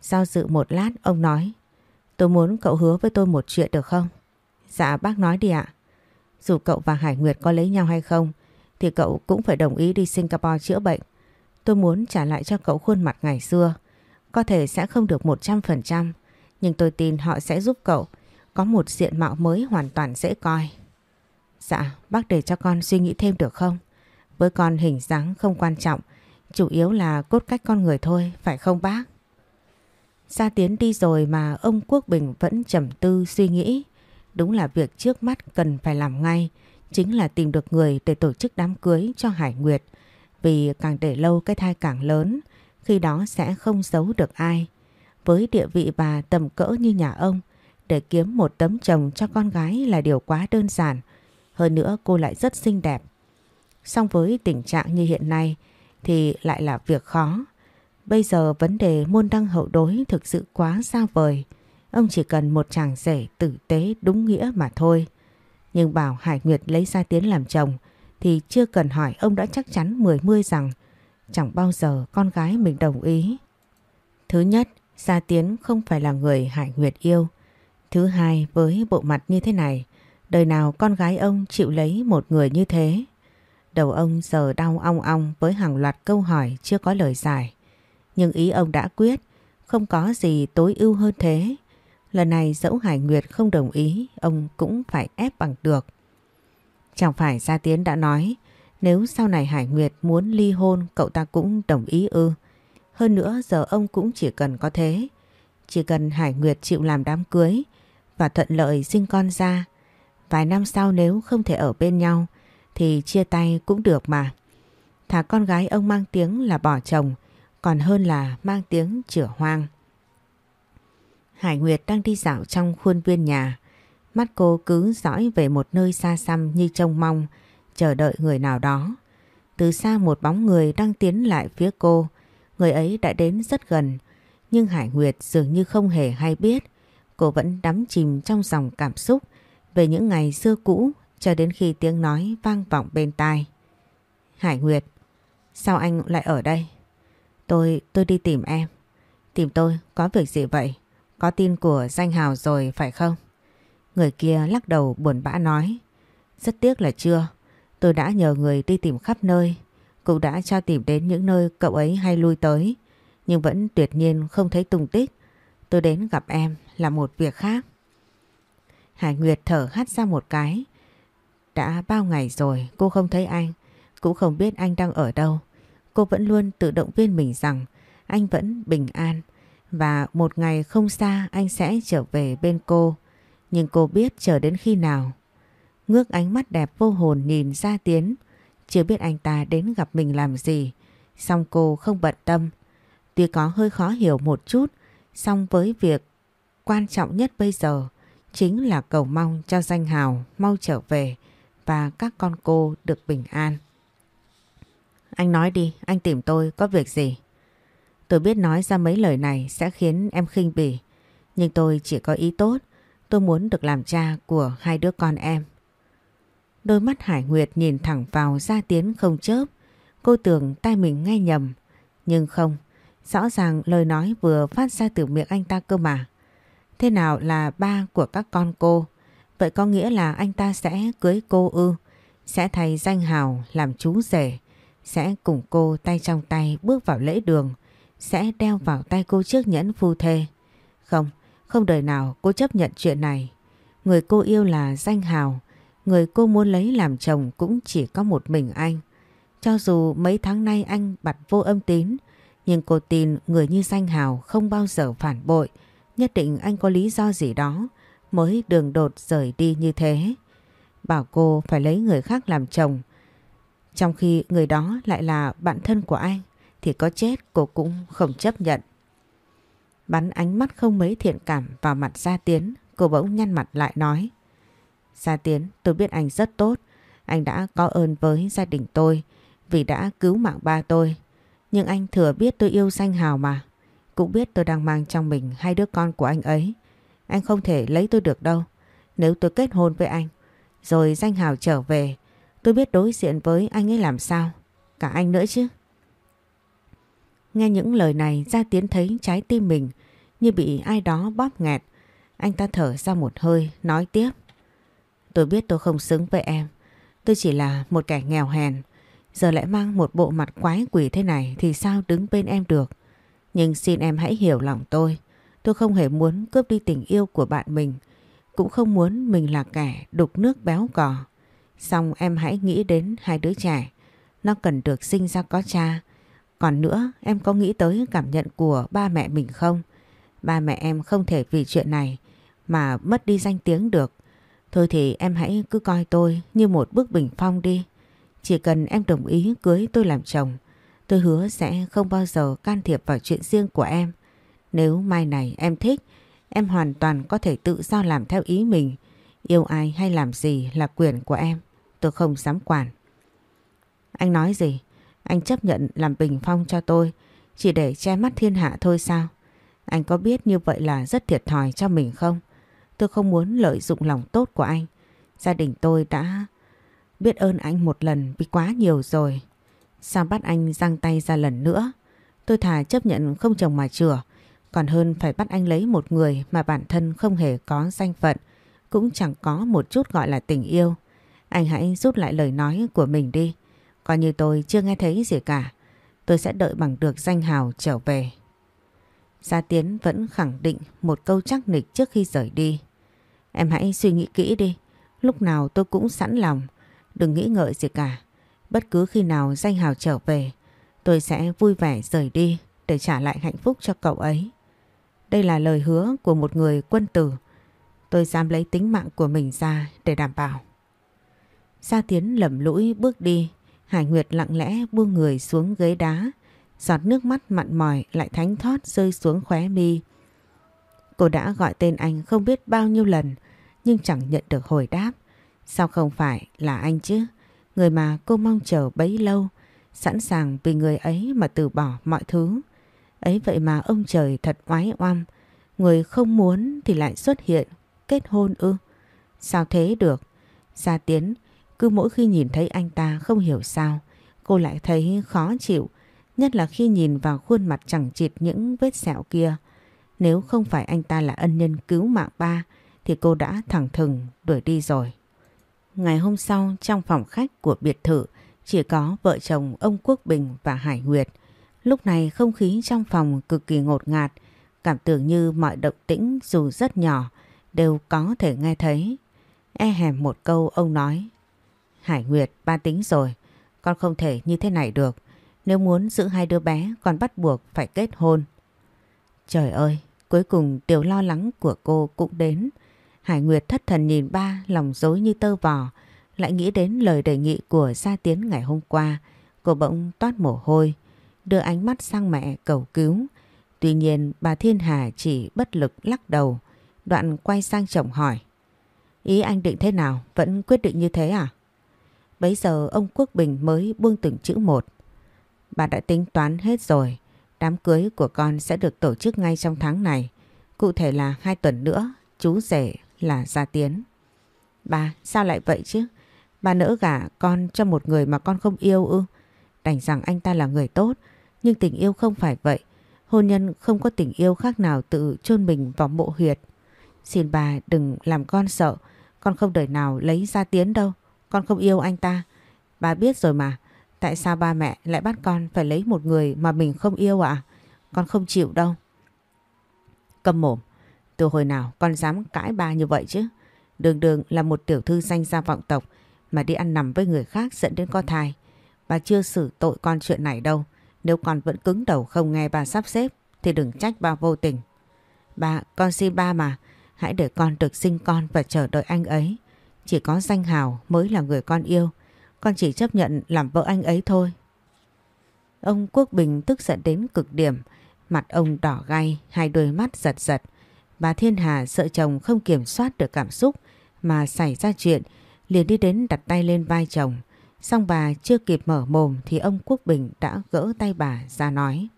Giao dự một lát ông nói, tôi muốn cậu hứa với tôi một chuyện được không? Dạ bác nói đi ạ. Dù cậu và Hải Nguyệt có lấy nhau hay không, thì cậu cũng phải đồng ý đi Singapore chữa bệnh. Tôi muốn trả lại cho cậu khuôn mặt ngày xưa. Có thể sẽ không được 100%, nhưng tôi tin họ sẽ giúp cậu có một diện mạo mới hoàn toàn dễ coi. Dạ, bác để cho con suy nghĩ thêm được không? Với con hình dáng không quan trọng, chủ yếu là cốt cách con người thôi, phải không bác? Gia Tiến đi rồi mà ông Quốc Bình vẫn trầm tư suy nghĩ. Đúng là việc trước mắt cần phải làm ngay, chính là tìm được người để tổ chức đám cưới cho Hải Nguyệt. Vì càng để lâu cái thai càng lớn, khi đó sẽ không giấu được ai. Với địa vị bà tầm cỡ như nhà ông, để kiếm một tấm chồng cho con gái là điều quá đơn giản. Hơn nữa cô lại rất xinh đẹp. Song với tình trạng như hiện nay thì lại là việc khó. Bây giờ vấn đề môn đăng hậu đối thực sự quá xa vời. Ông chỉ cần một chàng rể tử tế đúng nghĩa mà thôi. Nhưng bảo Hải Nguyệt lấy gia Tiến làm chồng thì chưa cần hỏi ông đã chắc chắn mười mươi rằng chẳng bao giờ con gái mình đồng ý. Thứ nhất, Gia Tiến không phải là người Hải Nguyệt yêu. Thứ hai, với bộ mặt như thế này, đời nào con gái ông chịu lấy một người như thế. Đầu ông giờ đau ong ong với hàng loạt câu hỏi chưa có lời giải. Nhưng ý ông đã quyết, không có gì tối ưu hơn thế. Lần này dẫu Hải Nguyệt không đồng ý, ông cũng phải ép bằng được. Chẳng phải Gia Tiến đã nói, nếu sau này Hải Nguyệt muốn ly hôn cậu ta cũng đồng ý ư. Hơn nữa giờ ông cũng chỉ cần có thế. Chỉ cần Hải Nguyệt chịu làm đám cưới và thuận lợi sinh con ra. Vài năm sau nếu không thể ở bên nhau thì chia tay cũng được mà. Thả con gái ông mang tiếng là bỏ chồng còn hơn là mang tiếng chữa hoang. Hải Nguyệt đang đi dạo trong khuôn viên nhà. Mắt cô cứ dõi về một nơi xa xăm như trông mong, chờ đợi người nào đó. Từ xa một bóng người đang tiến lại phía cô. Người ấy đã đến rất gần, nhưng Hải Nguyệt dường như không hề hay biết. Cô vẫn đắm chìm trong dòng cảm xúc về những ngày xưa cũ cho đến khi tiếng nói vang vọng bên tai. Hải Nguyệt, sao anh lại ở đây? Tôi, tôi đi tìm em. Tìm tôi, có việc gì vậy? Có tin của danh hào rồi phải không? Người kia lắc đầu buồn bã nói. Rất tiếc là chưa. Tôi đã nhờ người đi tìm khắp nơi. Cũng đã cho tìm đến những nơi cậu ấy hay lui tới. Nhưng vẫn tuyệt nhiên không thấy tung tích. Tôi đến gặp em là một việc khác. Hải Nguyệt thở hắt ra một cái. Đã bao ngày rồi cô không thấy anh. Cũng không biết anh đang ở đâu. Cô vẫn luôn tự động viên mình rằng anh vẫn bình an. Và một ngày không xa anh sẽ trở về bên cô. Nhưng cô biết chờ đến khi nào. Ngước ánh mắt đẹp vô hồn nhìn ra Tiến. Chưa biết anh ta đến gặp mình làm gì. Xong cô không bận tâm. Tuy có hơi khó hiểu một chút. song với việc quan trọng nhất bây giờ chính là cầu mong cho danh hào mau trở về và các con cô được bình an. Anh nói đi, anh tìm tôi có việc gì? Tôi biết nói ra mấy lời này sẽ khiến em khinh bỉ. Nhưng tôi chỉ có ý tốt. Tôi muốn được làm cha của hai đứa con em. Đôi mắt Hải Nguyệt nhìn thẳng vào Gia Tiến không chớp. Cô tưởng tay mình nghe nhầm. Nhưng không. Rõ ràng lời nói vừa phát ra từ miệng anh ta cơ mà. Thế nào là ba của các con cô? Vậy có nghĩa là anh ta sẽ cưới cô ư? Sẽ thay danh hào làm chú rể? Sẽ cùng cô tay trong tay bước vào lễ đường? Sẽ đeo vào tay cô chiếc nhẫn phu thê? Không, không đời nào cô chấp nhận chuyện này. Người cô yêu là danh hào. Người cô muốn lấy làm chồng cũng chỉ có một mình anh. Cho dù mấy tháng nay anh bật vô âm tín, nhưng cô tin người như danh hào không bao giờ phản bội. Nhất định anh có lý do gì đó mới đường đột rời đi như thế. Bảo cô phải lấy người khác làm chồng. Trong khi người đó lại là bạn thân của anh thì có chết cô cũng không chấp nhận. Bắn ánh mắt không mấy thiện cảm vào mặt Gia Tiến, cô bỗng nhăn mặt lại nói. Gia Tiến, tôi biết anh rất tốt, anh đã có ơn với gia đình tôi vì đã cứu mạng ba tôi. Nhưng anh thừa biết tôi yêu danh hào mà, cũng biết tôi đang mang trong mình hai đứa con của anh ấy. Anh không thể lấy tôi được đâu. Nếu tôi kết hôn với anh, rồi danh hào trở về, tôi biết đối diện với anh ấy làm sao. Cả anh nữa chứ. Nghe những lời này Gia Tiến thấy trái tim mình như bị ai đó bóp nghẹt. Anh ta thở ra một hơi, nói tiếp. Tôi biết tôi không xứng với em. Tôi chỉ là một kẻ nghèo hèn. Giờ lại mang một bộ mặt quái quỷ thế này thì sao đứng bên em được. Nhưng xin em hãy hiểu lòng tôi. Tôi không hề muốn cướp đi tình yêu của bạn mình. Cũng không muốn mình là kẻ đục nước béo cò. Xong em hãy nghĩ đến hai đứa trẻ. Nó cần được sinh ra có cha. Còn nữa em có nghĩ tới cảm nhận của ba mẹ mình không? Ba mẹ em không thể vì chuyện này mà mất đi danh tiếng được. Thôi thì em hãy cứ coi tôi như một bức bình phong đi. Chỉ cần em đồng ý cưới tôi làm chồng, tôi hứa sẽ không bao giờ can thiệp vào chuyện riêng của em. Nếu mai này em thích, em hoàn toàn có thể tự do làm theo ý mình. Yêu ai hay làm gì là quyền của em, tôi không dám quản. Anh nói gì? Anh chấp nhận làm bình phong cho tôi, chỉ để che mắt thiên hạ thôi sao? Anh có biết như vậy là rất thiệt thòi cho mình không? Tôi không muốn lợi dụng lòng tốt của anh. Gia đình tôi đã biết ơn anh một lần vì quá nhiều rồi. Sao bắt anh giang tay ra lần nữa? Tôi thà chấp nhận không chồng mà chừa. Còn hơn phải bắt anh lấy một người mà bản thân không hề có danh phận. Cũng chẳng có một chút gọi là tình yêu. Anh hãy rút lại lời nói của mình đi. Coi như tôi chưa nghe thấy gì cả. Tôi sẽ đợi bằng được danh hào trở về. Gia Tiến vẫn khẳng định một câu chắc nịch trước khi rời đi. Em hãy suy nghĩ kỹ đi. Lúc nào tôi cũng sẵn lòng. Đừng nghĩ ngợi gì cả. Bất cứ khi nào danh hào trở về, tôi sẽ vui vẻ rời đi để trả lại hạnh phúc cho cậu ấy. Đây là lời hứa của một người quân tử. Tôi dám lấy tính mạng của mình ra để đảm bảo. Gia Tiến lầm lũi bước đi. Hải Nguyệt lặng lẽ buông người xuống ghế đá. Giọt nước mắt mặn mỏi lại thánh thót rơi xuống khóe mi. Cô đã gọi tên anh không biết bao nhiêu lần nhưng chẳng nhận được hồi đáp. Sao không phải là anh chứ? Người mà cô mong chờ bấy lâu, sẵn sàng vì người ấy mà từ bỏ mọi thứ. Ấy vậy mà ông trời thật oái oăm, người không muốn thì lại xuất hiện, kết hôn ư. Sao thế được? Gia Tiến, cứ mỗi khi nhìn thấy anh ta không hiểu sao, cô lại thấy khó chịu, nhất là khi nhìn vào khuôn mặt chẳng chịt những vết sẹo kia. Nếu không phải anh ta là ân nhân cứu mạng ba, thì cô đã thẳng thừng đuổi đi rồi. Ngày hôm sau trong phòng khách của biệt thự chỉ có vợ chồng ông Quốc Bình và Hải Nguyệt. Lúc này không khí trong phòng cực kỳ ngột ngạt, cảm tưởng như mọi động tĩnh dù rất nhỏ đều có thể nghe thấy. E hèm một câu ông nói. Hải Nguyệt ba tính rồi, con không thể như thế này được. Nếu muốn giữ hai đứa bé con bắt buộc phải kết hôn. Trời ơi, cuối cùng điều lo lắng của cô cũng đến. Hải Nguyệt thất thần nhìn ba lòng dối như tơ vò, lại nghĩ đến lời đề nghị của Gia Tiến ngày hôm qua. Cô bỗng toát mồ hôi, đưa ánh mắt sang mẹ cầu cứu. Tuy nhiên bà Thiên Hà chỉ bất lực lắc đầu, đoạn quay sang chồng hỏi. Ý anh định thế nào? Vẫn quyết định như thế à? Bấy giờ ông Quốc Bình mới buông từng chữ một. Bà đã tính toán hết rồi, Đám cưới của con sẽ được tổ chức ngay trong tháng này. Cụ thể là hai tuần nữa, chú rể là Gia Tiến. Bà, sao lại vậy chứ? Bà nỡ gả con cho một người mà con không yêu ư? Đành rằng anh ta là người tốt, nhưng tình yêu không phải vậy. Hôn nhân không có tình yêu khác nào tự chôn mình vào mộ huyệt. Xin bà đừng làm con sợ, con không đời nào lấy Gia Tiến đâu. Con không yêu anh ta. Bà biết rồi mà, tại sao ba mẹ lại bắt con phải lấy một người mà mình không yêu ạ? Con không chịu đâu. Cầm mồm, từ hồi nào con dám cãi ba như vậy chứ? Đường đường là một tiểu thư danh gia vọng tộc mà đi ăn nằm với người khác dẫn đến con thai. Bà chưa xử tội con chuyện này đâu. Nếu con vẫn cứng đầu không nghe bà sắp xếp thì đừng trách ba vô tình. Bà, con xin ba mà, hãy để con được sinh con và chờ đợi anh ấy. Chỉ có danh hào mới là người con yêu. Con chỉ chấp nhận làm vợ anh ấy thôi. Ông Quốc Bình tức giận đến cực điểm. Mặt ông đỏ gay, hai đôi mắt giật giật. Bà Thiên Hà sợ chồng không kiểm soát được cảm xúc mà xảy ra chuyện liền đi đến đặt tay lên vai chồng. Xong bà chưa kịp mở mồm thì ông Quốc Bình đã gỡ tay bà ra nói.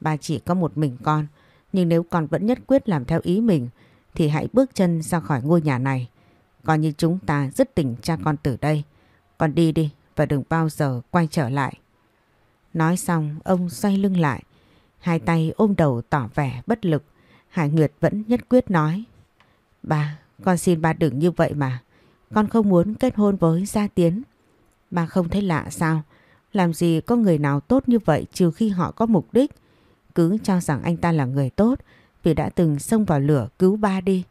Bà chỉ có một mình con, nhưng nếu con vẫn nhất quyết làm theo ý mình thì hãy bước chân ra khỏi ngôi nhà này. Coi như chúng ta dứt tình cha con từ đây. Con đi đi và đừng bao giờ quay trở lại. Nói xong ông xoay lưng lại. Hai tay ôm đầu tỏ vẻ bất lực. Hải Nguyệt vẫn nhất quyết nói. Bà, con xin bà đừng như vậy mà. Con không muốn kết hôn với Gia Tiến. Ba không thấy lạ sao? Làm gì có người nào tốt như vậy trừ khi họ có mục đích. Cứ cho rằng anh ta là người tốt vì đã từng xông vào lửa cứu ba đi.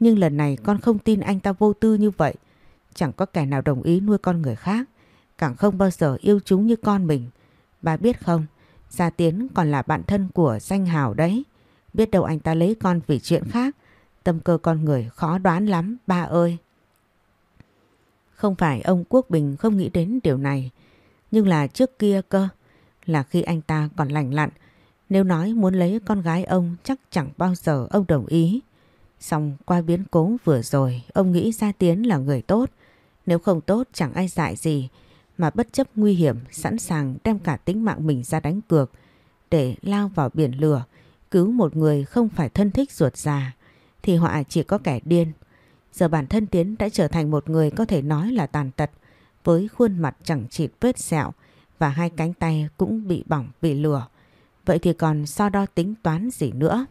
Nhưng lần này con không tin anh ta vô tư như vậy. Chẳng có kẻ nào đồng ý nuôi con người khác. Càng không bao giờ yêu chúng như con mình. Bà biết không, Gia Tiến còn là bạn thân của danh hào đấy. Biết đâu anh ta lấy con vì chuyện khác. Tâm cơ con người khó đoán lắm, ba ơi. Không phải ông Quốc Bình không nghĩ đến điều này. Nhưng là trước kia cơ. Là khi anh ta còn lành lặn. Nếu nói muốn lấy con gái ông chắc chẳng bao giờ ông đồng ý. Xong qua biến cố vừa rồi, ông nghĩ Gia Tiến là người tốt. Nếu không tốt chẳng ai dại gì, mà bất chấp nguy hiểm sẵn sàng đem cả tính mạng mình ra đánh cược để lao vào biển lửa, cứu một người không phải thân thích ruột già, thì họa chỉ có kẻ điên. Giờ bản thân Tiến đã trở thành một người có thể nói là tàn tật với khuôn mặt chẳng chịt vết sẹo và hai cánh tay cũng bị bỏng bị lửa. Vậy thì còn so đo tính toán gì nữa?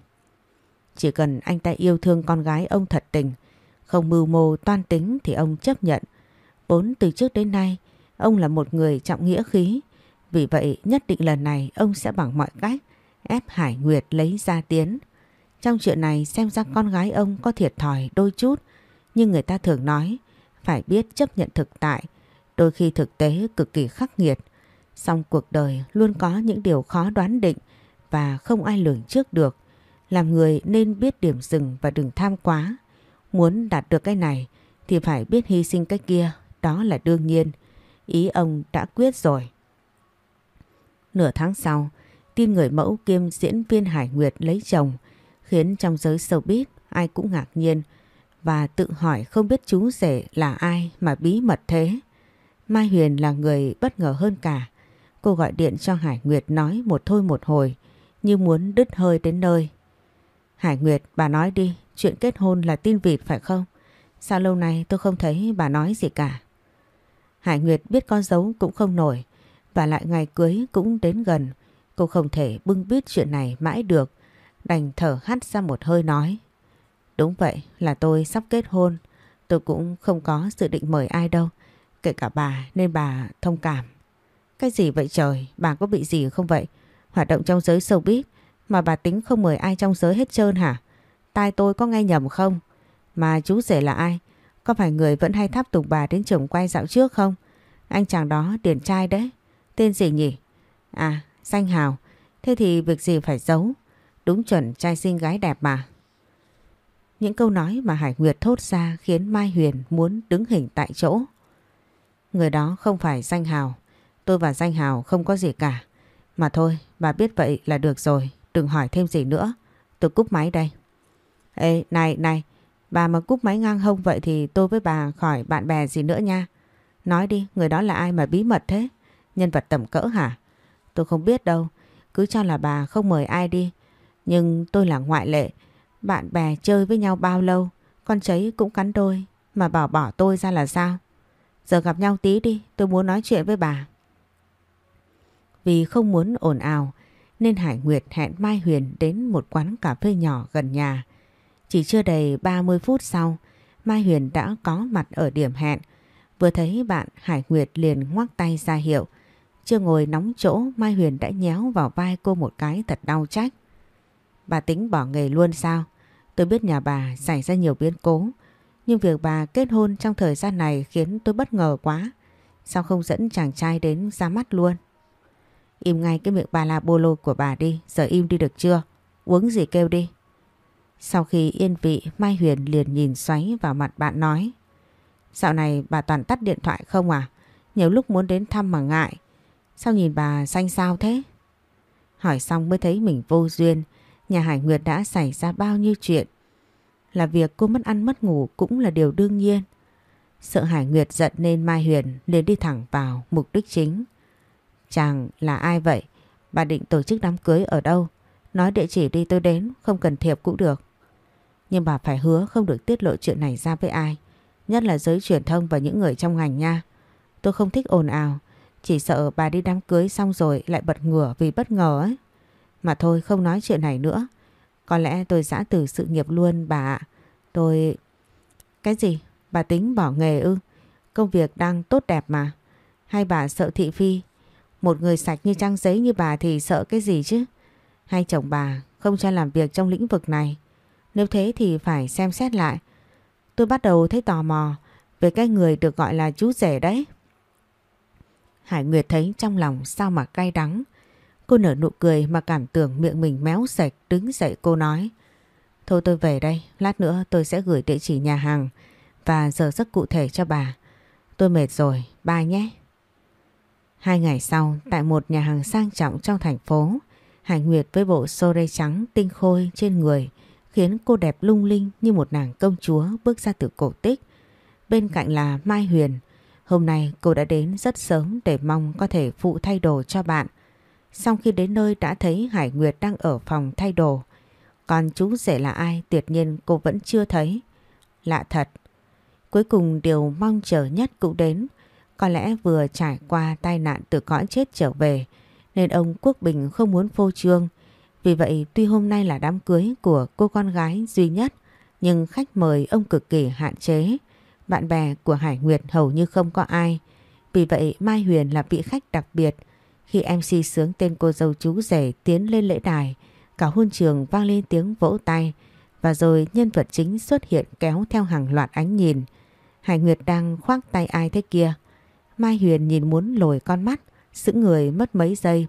Chỉ cần anh ta yêu thương con gái ông thật tình, không mưu mô toan tính thì ông chấp nhận. Vốn từ trước đến nay, ông là một người trọng nghĩa khí. Vì vậy nhất định lần này ông sẽ bằng mọi cách ép Hải Nguyệt lấy ra tiến. Trong chuyện này xem ra con gái ông có thiệt thòi đôi chút, nhưng người ta thường nói phải biết chấp nhận thực tại, đôi khi thực tế cực kỳ khắc nghiệt. Song cuộc đời luôn có những điều khó đoán định và không ai lường trước được. Làm người nên biết điểm dừng và đừng tham quá. Muốn đạt được cái này thì phải biết hy sinh cái kia, đó là đương nhiên. Ý ông đã quyết rồi. Nửa tháng sau, tin người mẫu kiêm diễn viên Hải Nguyệt lấy chồng khiến trong giới showbiz ai cũng ngạc nhiên và tự hỏi không biết chú rể là ai mà bí mật thế. Mai Huyền là người bất ngờ hơn cả. Cô gọi điện cho Hải Nguyệt nói một thôi một hồi, như muốn đứt hơi đến nơi. Hải Nguyệt, bà nói đi, chuyện kết hôn là tin vịt phải không? Sao lâu nay tôi không thấy bà nói gì cả? Hải Nguyệt biết con dấu cũng không nổi, và lại ngày cưới cũng đến gần. Cô không thể bưng bít chuyện này mãi được. Đành thở hắt ra một hơi nói. Đúng vậy là tôi sắp kết hôn. Tôi cũng không có dự định mời ai đâu. Kể cả bà nên bà thông cảm. Cái gì vậy trời? Bà có bị gì không vậy? Hoạt động trong giới showbiz mà bà tính không mời ai trong giới hết trơn hả? Tai tôi có nghe nhầm không? Mà chú rể là ai? Có phải người vẫn hay tháp tùng bà đến trường quay dạo trước không? Anh chàng đó điển trai đấy. Tên gì nhỉ? À, danh hào. Thế thì việc gì phải giấu? Đúng chuẩn trai xinh gái đẹp mà. Những câu nói mà Hải Nguyệt thốt ra khiến Mai Huyền muốn đứng hình tại chỗ. Người đó không phải danh hào. Tôi và danh hào không có gì cả. Mà thôi, bà biết vậy là được rồi. Đừng hỏi thêm gì nữa. Tôi cúp máy đây. Ê, này, này. Bà mà cúp máy ngang hông vậy thì tôi với bà khỏi bạn bè gì nữa nha. Nói đi, người đó là ai mà bí mật thế? Nhân vật tầm cỡ hả? Tôi không biết đâu. cứ cho là bà không mời ai đi. Nhưng tôi là ngoại lệ. Bạn bè chơi với nhau bao lâu, con cháy cũng cắn đôi. Mà bảo bỏ tôi ra là sao? Giờ gặp nhau tí đi, tôi muốn nói chuyện với bà. Vì không muốn ồn ào, nên Hải Nguyệt hẹn Mai Huyền đến một quán cà phê nhỏ gần nhà. Chỉ chưa đầy 30 phút sau, Mai Huyền đã có mặt ở điểm hẹn. Vừa thấy bạn Hải Nguyệt liền ngoắc tay ra hiệu. Chưa ngồi nóng chỗ Mai Huyền đã nhéo vào vai cô một cái thật đau trách. Bà tính bỏ nghề luôn sao? Tôi biết nhà bà xảy ra nhiều biến cố. Nhưng việc bà kết hôn trong thời gian này khiến tôi bất ngờ quá. Sao không dẫn chàng trai đến ra mắt luôn? Im ngay cái miệng bà la bô lô của bà đi, giờ im đi được chưa? Uống gì kêu đi. Sau khi yên vị, Mai Huyền liền nhìn xoáy vào mặt bạn nói. Dạo này bà toàn tắt điện thoại không à? Nhiều lúc muốn đến thăm mà ngại. Sao nhìn bà xanh sao thế? Hỏi xong mới thấy mình vô duyên. Nhà Hải Nguyệt đã xảy ra bao nhiêu chuyện. Là việc cô mất ăn mất ngủ cũng là điều đương nhiên. Sợ Hải Nguyệt giận nên Mai Huyền liền đi thẳng vào mục đích chính. Chàng là ai vậy? Bà định tổ chức đám cưới ở đâu? Nói địa chỉ đi tôi đến, không cần thiệp cũng được. Nhưng bà phải hứa không được tiết lộ chuyện này ra với ai. Nhất là giới truyền thông và những người trong ngành nha. Tôi không thích ồn ào. Chỉ sợ bà đi đám cưới xong rồi lại bật ngửa vì bất ngờ ấy. Mà thôi, không nói chuyện này nữa. Có lẽ tôi giã từ sự nghiệp luôn, bà ạ. Tôi... Cái gì? Bà tính bỏ nghề ư? Công việc đang tốt đẹp mà. Hay bà sợ thị phi? Một người sạch như trang giấy như bà thì sợ cái gì chứ? Hay chồng bà không cho làm việc trong lĩnh vực này? Nếu thế thì phải xem xét lại. Tôi bắt đầu thấy tò mò về cái người được gọi là chú rể đấy. Hải Nguyệt thấy trong lòng sao mà cay đắng. Cô nở nụ cười mà cảm tưởng miệng mình méo sạch đứng dậy cô nói. Thôi tôi về đây, lát nữa tôi sẽ gửi địa chỉ nhà hàng và giờ giấc cụ thể cho bà. Tôi mệt rồi, bye nhé. Hai ngày sau, tại một nhà hàng sang trọng trong thành phố, Hải Nguyệt với bộ xô rê trắng tinh khôi trên người khiến cô đẹp lung linh như một nàng công chúa bước ra từ cổ tích. Bên cạnh là Mai Huyền. Hôm nay cô đã đến rất sớm để mong có thể phụ thay đồ cho bạn. Sau khi đến nơi đã thấy Hải Nguyệt đang ở phòng thay đồ. Còn chú rể là ai tuyệt nhiên cô vẫn chưa thấy. Lạ thật. Cuối cùng điều mong chờ nhất cũng đến. Có lẽ vừa trải qua tai nạn từ cõi chết trở về, nên ông Quốc Bình không muốn phô trương. Vì vậy, tuy hôm nay là đám cưới của cô con gái duy nhất, nhưng khách mời ông cực kỳ hạn chế. Bạn bè của Hải Nguyệt hầu như không có ai. Vì vậy, Mai Huyền là vị khách đặc biệt. Khi MC sướng tên cô dâu chú rể tiến lên lễ đài, cả hôn trường vang lên tiếng vỗ tay và rồi nhân vật chính xuất hiện kéo theo hàng loạt ánh nhìn. Hải Nguyệt đang khoác tay ai thế kia? Mai Huyền nhìn muốn lồi con mắt, sững người mất mấy giây.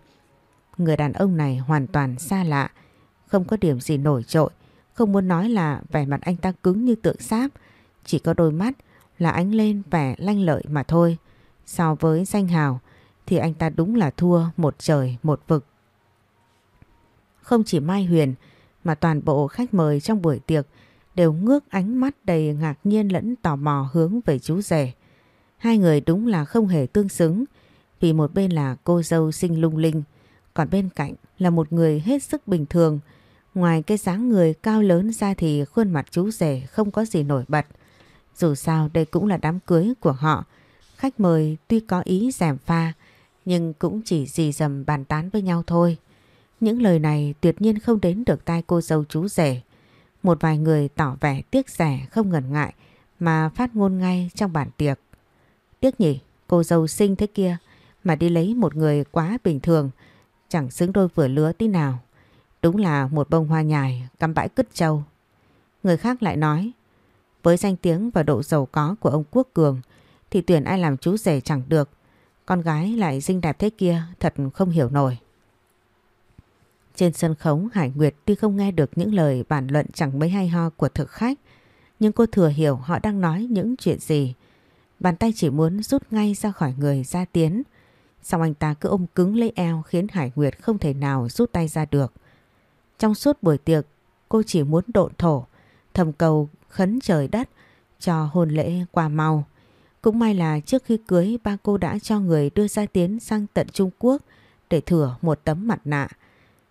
Người đàn ông này hoàn toàn xa lạ, không có điểm gì nổi trội, không muốn nói là vẻ mặt anh ta cứng như tượng sáp, chỉ có đôi mắt là ánh lên vẻ lanh lợi mà thôi. So với danh hào thì anh ta đúng là thua một trời một vực. Không chỉ Mai Huyền, mà toàn bộ khách mời trong buổi tiệc đều ngước ánh mắt đầy ngạc nhiên lẫn tò mò hướng về chú rể. Hai người đúng là không hề tương xứng, vì một bên là cô dâu xinh lung linh, còn bên cạnh là một người hết sức bình thường. Ngoài cái dáng người cao lớn ra thì khuôn mặt chú rể không có gì nổi bật. Dù sao đây cũng là đám cưới của họ. Khách mời tuy có ý giảm pha nhưng cũng chỉ dì dầm bàn tán với nhau thôi. Những lời này tuyệt nhiên không đến được tai cô dâu chú rể. Một vài người tỏ vẻ tiếc rẻ không ngần ngại mà phát ngôn ngay trong bản tiệc. Tiếc nhỉ, cô dâu xinh thế kia mà đi lấy một người quá bình thường, chẳng xứng đôi vừa lứa tí nào. Đúng là một bông hoa nhài cắm bãi cứt trâu. Người khác lại nói, với danh tiếng và độ giàu có của ông Quốc Cường thì tuyển ai làm chú rể chẳng được. Con gái lại xinh đẹp thế kia thật không hiểu nổi. Trên sân khấu Hải Nguyệt tuy không nghe được những lời bàn luận chẳng mấy hay ho của thực khách nhưng cô thừa hiểu họ đang nói những chuyện gì. Bàn tay chỉ muốn rút ngay ra khỏi người ra tiến. Xong anh ta cứ ôm cứng lấy eo khiến Hải Nguyệt không thể nào rút tay ra được. Trong suốt buổi tiệc, cô chỉ muốn độn thổ, thầm cầu khấn trời đất cho hôn lễ qua mau. Cũng may là trước khi cưới ba cô đã cho người đưa Gia Tiến sang tận Trung Quốc để thửa một tấm mặt nạ.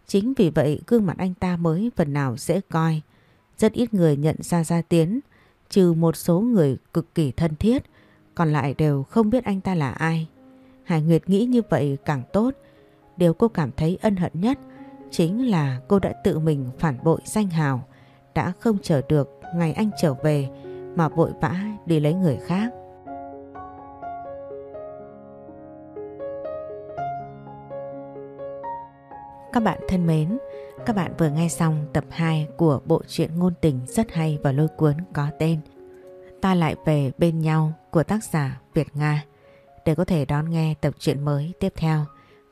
Chính vì vậy gương mặt anh ta mới phần nào dễ coi. Rất ít người nhận ra Gia Tiến, trừ một số người cực kỳ thân thiết, còn lại đều không biết anh ta là ai. Hải Nguyệt nghĩ như vậy càng tốt. Điều cô cảm thấy ân hận nhất chính là cô đã tự mình phản bội danh hào, đã không chờ được ngày anh trở về mà vội vã đi lấy người khác. Các bạn thân mến, các bạn vừa nghe xong tập 2 của bộ truyện ngôn tình rất hay và lôi cuốn có tên Ta lại về bên nhau của tác giả Việt Nga. Để có thể đón nghe tập truyện mới tiếp theo,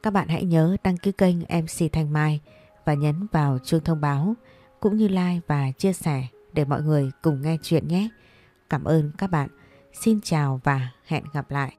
các bạn hãy nhớ đăng ký kênh MC Thanh Mai và nhấn vào chuông thông báo cũng như like và chia sẻ để mọi người cùng nghe chuyện nhé. Cảm ơn các bạn. Xin chào và hẹn gặp lại.